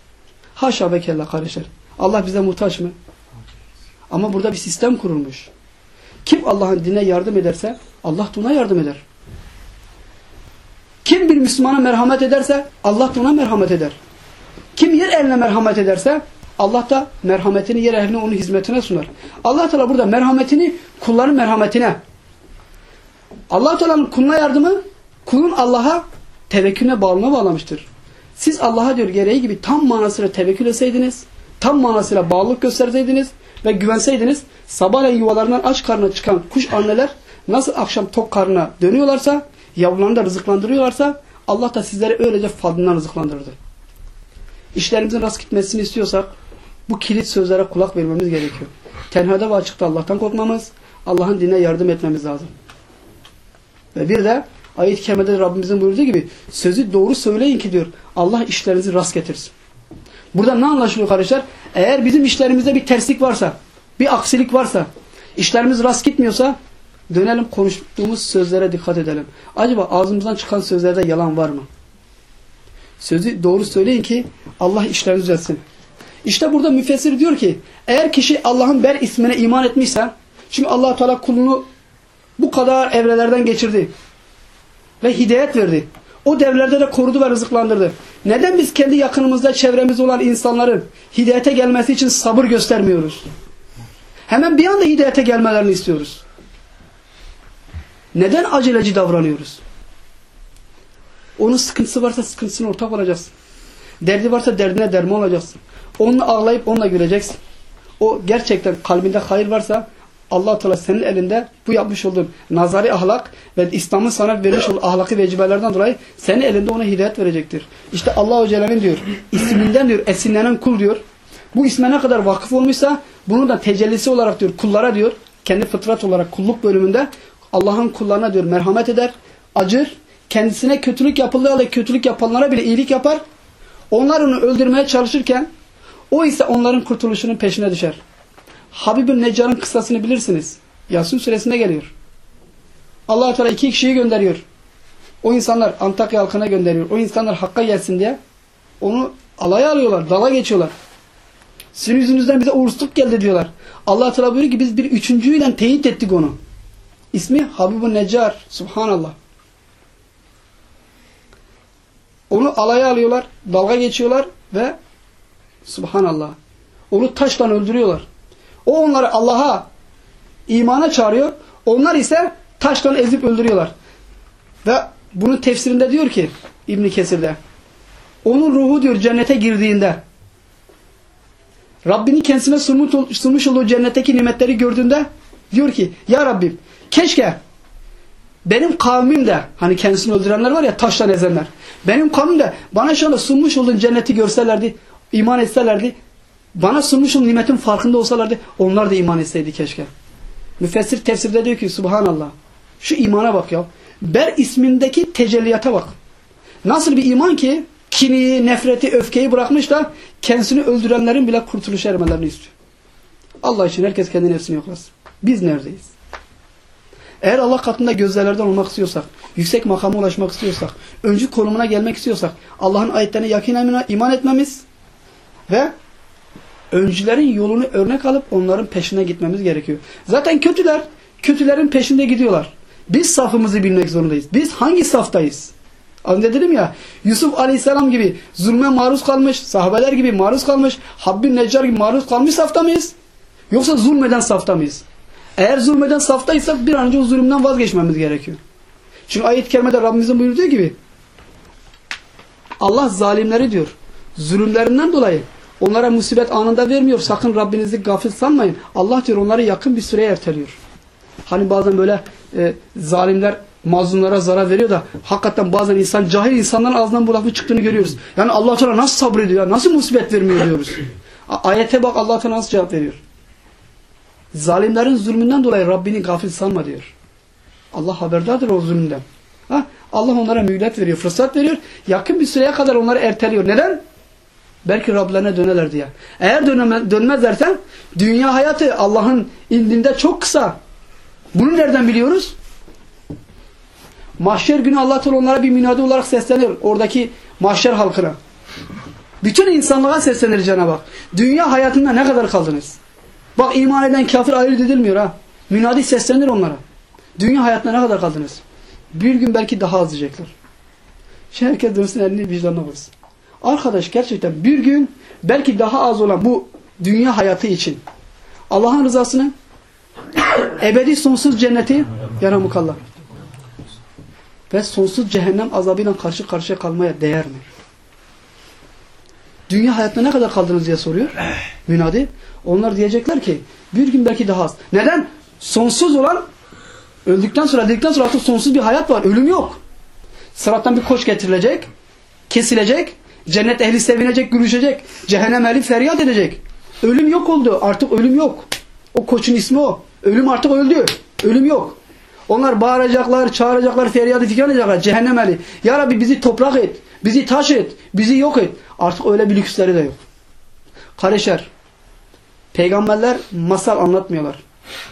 Haşa ve kella kardeşler. Allah bize muhtaç mı? Ama burada bir sistem kurulmuş. Kim Allah'ın dinine yardım ederse Allah da ona yardım eder. Kim bir Müslümana merhamet ederse Allah da ona merhamet eder. Kim yer eline merhamet ederse Allah da merhametini yer ehline onun hizmetine sunar. Allah Teala burada merhametini kulların merhametine. Allah Teala'nın kuluna yardımı kulun Allah'a tevekküle bağlılığına bağlamıştır. Siz Allah'a diyor gereği gibi tam manasıyla tevekkül etseydiniz, tam manasıyla bağlılık gösterseydiniz ve güvenseydiniz sabahleyin yuvalarından aç karnına çıkan kuş anneler nasıl akşam tok karnına dönüyorlarsa yavrularını da rızıklandırıyorlarsa Allah da sizleri öylece fadlından rızıklandırdı. İşlerimizin rast gitmesini istiyorsak bu kilit sözlere kulak vermemiz gerekiyor. Tenhada ve açıkta Allah'tan korkmamız, Allah'ın dinine yardım etmemiz lazım. Ve bir de ayet-i kerimede Rabbimizin buyurduğu gibi sözü doğru söyleyin ki diyor Allah işlerinizi rast getirsin. Burada ne anlaşılıyor kardeşler? Eğer bizim işlerimizde bir terslik varsa, bir aksilik varsa, işlerimiz rast gitmiyorsa Dönelim konuştuğumuz sözlere dikkat edelim. Acaba ağzımızdan çıkan sözlerde yalan var mı? Sözü doğru söyleyin ki Allah işlerini düzeltsin. İşte burada müfessir diyor ki eğer kişi Allah'ın ber ismine iman etmişse çünkü allah Teala kulunu bu kadar evrelerden geçirdi ve hidayet verdi. O devlerde de korudu ve rızıklandırdı. Neden biz kendi yakınımızda çevremizde olan insanların hidayete gelmesi için sabır göstermiyoruz? Hemen bir anda hidayete gelmelerini istiyoruz. Neden aceleci davranıyoruz? Onun sıkıntısı varsa sıkıntısına ortak olacaksın. Derdi varsa derdine derman olacaksın. Onunla ağlayıp onunla güleceksin. O gerçekten kalbinde hayır varsa allah Teala senin elinde bu yapmış olduğun nazari ahlak ve İslam'ın sana vermiş olduğu ahlaki vecibelerden dolayı senin elinde ona hidayet verecektir. İşte Allah-u Celle'nin diyor isminden diyor esinlenen kul diyor. Bu isme ne kadar vakıf olmuşsa bunun da tecellisi olarak diyor kullara diyor kendi fıtrat olarak kulluk bölümünde Allah'ın kullarına diyor merhamet eder, acır, kendisine kötülük yapıldığı halde kötülük yapanlara bile iyilik yapar. Onlar onu öldürmeye çalışırken o ise onların kurtuluşunun peşine düşer. Habib'in Neccar'ın kıssasını bilirsiniz. Yasin suresinde geliyor. allah Teala iki kişiyi gönderiyor. O insanlar Antakya halkına gönderiyor. O insanlar Hakk'a gelsin diye onu alaya alıyorlar, dala geçiyorlar. Sizin yüzünüzden bize uğursuzluk geldi diyorlar. allah Teala buyuruyor ki biz bir üçüncüyle teyit ettik onu. İsmi Habibun Neccar. Subhanallah. Onu alaya alıyorlar, dalga geçiyorlar ve Subhanallah. Onu taşla öldürüyorlar. O onları Allah'a imana çağırıyor. Onlar ise taşla ezip öldürüyorlar. Ve bunun tefsirinde diyor ki İbn Kesir'de onun ruhu diyor cennete girdiğinde Rabbini kendisine sunmuş, sunmuş olduğu cennetteki nimetleri gördüğünde diyor ki ya Rabbim keşke benim kavmim de hani kendisini öldürenler var ya taşla ezenler benim kavmim de bana anda sunmuş olduğun cenneti görselerdi iman etselerdi bana sunmuş olduğun nimetin farkında olsalardı onlar da iman etseydi keşke. Müfessir tefsirde diyor ki Subhanallah şu imana bak ya. Ber ismindeki tecelliyata bak. Nasıl bir iman ki kini, nefreti, öfkeyi bırakmış da kendisini öldürenlerin bile kurtuluş ermelerini istiyor. Allah için herkes kendi nefsini yoklasın. Biz neredeyiz? Eğer Allah katında gözlerden olmak istiyorsak, yüksek makama ulaşmak istiyorsak, öncü konumuna gelmek istiyorsak, Allah'ın ayetlerine yakinen iman etmemiz ve öncülerin yolunu örnek alıp onların peşine gitmemiz gerekiyor. Zaten kötüler, kötülerin peşinde gidiyorlar. Biz safımızı bilmek zorundayız. Biz hangi saftayız? Az dedim ya, Yusuf Aleyhisselam gibi zulme maruz kalmış, sahabeler gibi maruz kalmış, Habbin Neccar gibi maruz kalmış safta mıyız? Yoksa zulmeden safta mıyız? Eğer zulmeden saftaysak bir an önce o zulümden vazgeçmemiz gerekiyor. Çünkü ayet-i kerimede Rabbimizin buyurduğu gibi Allah zalimleri diyor, zulümlerinden dolayı onlara musibet anında vermiyor. Sakın Rabbinizi gafil sanmayın. Allah diyor onları yakın bir süreye erteliyor. Hani bazen böyle e, zalimler mazlumlara zarar veriyor da hakikaten bazen insan cahil insanların ağzından bu lafın çıktığını görüyoruz. Yani Allah Teala nasıl sabrediyor? Nasıl musibet vermiyor diyoruz. Ayete bak Allah Teala nasıl cevap veriyor. Zalimlerin zulmünden dolayı Rabbini gafil sanma diyor. Allah haberdardır o zulümden. Ha? Allah onlara mühlet veriyor, fırsat veriyor. Yakın bir süreye kadar onları erteliyor. Neden? Belki Rablerine dönerler diye. Eğer döneme, dönmezlerse dünya hayatı Allah'ın indinde çok kısa. Bunu nereden biliyoruz? Mahşer günü Allah Teala onlara bir münadi olarak seslenir. Oradaki mahşer halkına. Bütün insanlığa seslenir Cenab-ı Hak. Dünya hayatında ne kadar kaldınız? Bak iman eden kafir ayırt edilmiyor ha. Münadi seslenir onlara. Dünya hayatında ne kadar kaldınız? Bir gün belki daha az diyecekler. Şimdi herkes dönsün elini vicdanına koysun. Arkadaş gerçekten bir gün belki daha az olan bu dünya hayatı için Allah'ın rızasını ebedi sonsuz cenneti yaramukallah ve sonsuz cehennem azabıyla karşı karşıya kalmaya değer mi? Dünya hayatında ne kadar kaldınız diye soruyor münadi. Onlar diyecekler ki bir gün belki daha az. Neden? Sonsuz olan öldükten sonra dedikten sonra artık sonsuz bir hayat var. Ölüm yok. Sırattan bir koç getirilecek. Kesilecek. Cennet ehli sevinecek, gülüşecek. Cehennem ehli feryat edecek. Ölüm yok oldu. Artık ölüm yok. O koçun ismi o. Ölüm artık öldü. Ölüm yok. Onlar bağıracaklar, çağıracaklar, feryadı fikan edecekler. Cehennem ehli. Ya Rabbi bizi toprak et. Bizi taş et. Bizi yok et. Artık öyle bir lüksleri de yok. Kardeşler, peygamberler masal anlatmıyorlar.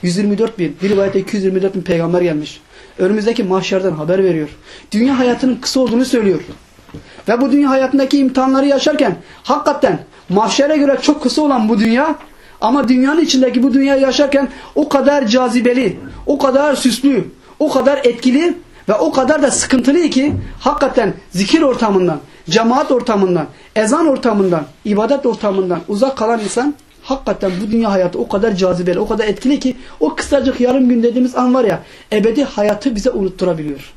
124 bin, bir rivayette 224 bin peygamber gelmiş. Önümüzdeki mahşerden haber veriyor. Dünya hayatının kısa olduğunu söylüyor. Ve bu dünya hayatındaki imtihanları yaşarken hakikaten mahşere göre çok kısa olan bu dünya ama dünyanın içindeki bu dünyayı yaşarken o kadar cazibeli, o kadar süslü, o kadar etkili ve o kadar da sıkıntılı ki hakikaten zikir ortamından, cemaat ortamından, ezan ortamından, ibadet ortamından uzak kalan insan hakikaten bu dünya hayatı o kadar cazibeli, o kadar etkili ki o kısacık yarım gün dediğimiz an var ya ebedi hayatı bize unutturabiliyor.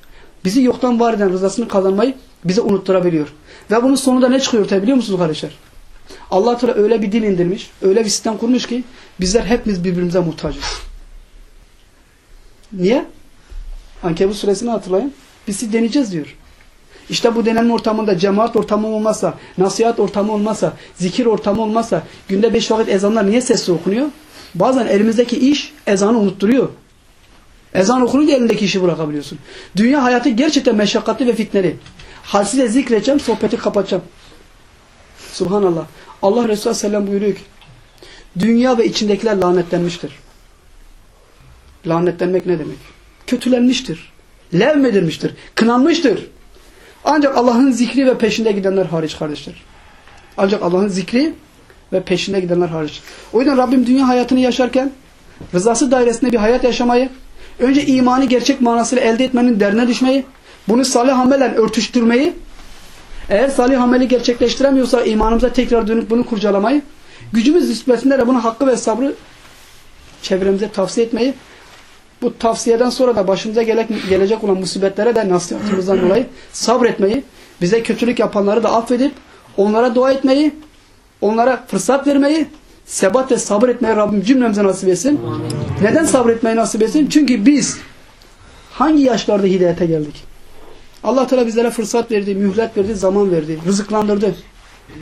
Bizi yoktan var eden rızasını kazanmayı bize unutturabiliyor. Ve bunun sonunda ne çıkıyor tabi biliyor musunuz kardeşler? Allah Teala öyle bir din indirmiş, öyle bir sistem kurmuş ki bizler hepimiz birbirimize muhtacız. Niye? Ankebut suresini hatırlayın. Biz deneyeceğiz diyor. İşte bu denenme ortamında cemaat ortamı olmazsa, nasihat ortamı olmazsa, zikir ortamı olmazsa, günde beş vakit ezanlar niye sesli okunuyor? Bazen elimizdeki iş ezanı unutturuyor. Ezan okununca elindeki işi bırakabiliyorsun. Dünya hayatı gerçekten meşakkatli ve fitneli. Halsiyle zikredeceğim, sohbeti kapatacağım. Subhanallah. Allah Resulü Sellem buyuruyor ki, dünya ve içindekiler lanetlenmiştir. Lanetlenmek ne demek? Kötülenmiştir. Levmedilmiştir. Kınanmıştır. Ancak Allah'ın zikri ve peşinde gidenler hariç kardeşler. Ancak Allah'ın zikri ve peşinde gidenler hariç. O yüzden Rabbim dünya hayatını yaşarken rızası dairesinde bir hayat yaşamayı, önce imanı gerçek manasıyla elde etmenin derdine düşmeyi, bunu salih amelle örtüştürmeyi, eğer salih ameli gerçekleştiremiyorsa imanımıza tekrar dönüp bunu kurcalamayı, gücümüz nispetinde de bunu hakkı ve sabrı çevremize tavsiye etmeyi, bu tavsiyeden sonra da başımıza gele, gelecek olan musibetlere de nasihatımızdan dolayı sabretmeyi, bize kötülük yapanları da affedip, onlara dua etmeyi, onlara fırsat vermeyi, sebat ve sabır etmeyi Rabbim cümlemize nasip etsin. Neden sabretmeyi nasip etsin? Çünkü biz hangi yaşlarda hidayete geldik? Allah Teala bizlere fırsat verdi, mühlet verdi, zaman verdi, rızıklandırdı,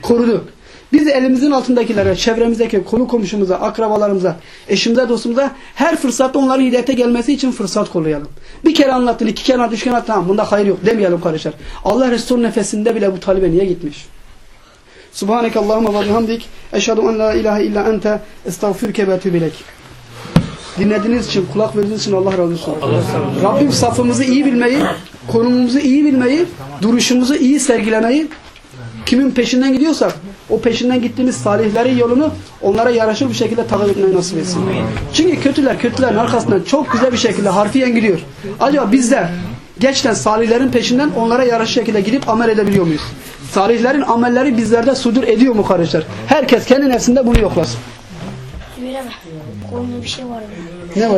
korudu. Biz elimizin altındakilere, çevremizdeki konu komşumuza, akrabalarımıza, eşimize, dostumuza her fırsatta onların hidayete gelmesi için fırsat kollayalım. Bir kere anlattın, iki kere anlattın, üç kere anlattın, tamam bunda hayır yok demeyelim kardeşler. Allah Resulü nefesinde bile bu talibe niye gitmiş? Subhaneke Allahümme ve bihamdik. Eşhedü en la ilahe illa ente estağfirke ve etûbü Dinlediğiniz için, kulak verdiğiniz için Allah razı olsun. Rabbim safımızı iyi bilmeyi, konumumuzu iyi bilmeyi, duruşumuzu iyi sergilemeyi, kimin peşinden gidiyorsak o peşinden gittiğimiz salihlerin yolunu onlara yaraşır bir şekilde takip etmeyi nasip etsin. Çünkü kötüler kötülerin arkasından çok güzel bir şekilde harfiyen gidiyor. Acaba bizler geçten salihlerin peşinden onlara yaraşır şekilde gidip amel edebiliyor muyuz? Salihlerin amelleri bizlerde sudur ediyor mu kardeşler? Herkes kendi nefsinde bunu yoklasın. Emir abi kolumda bir şey var. Ne var?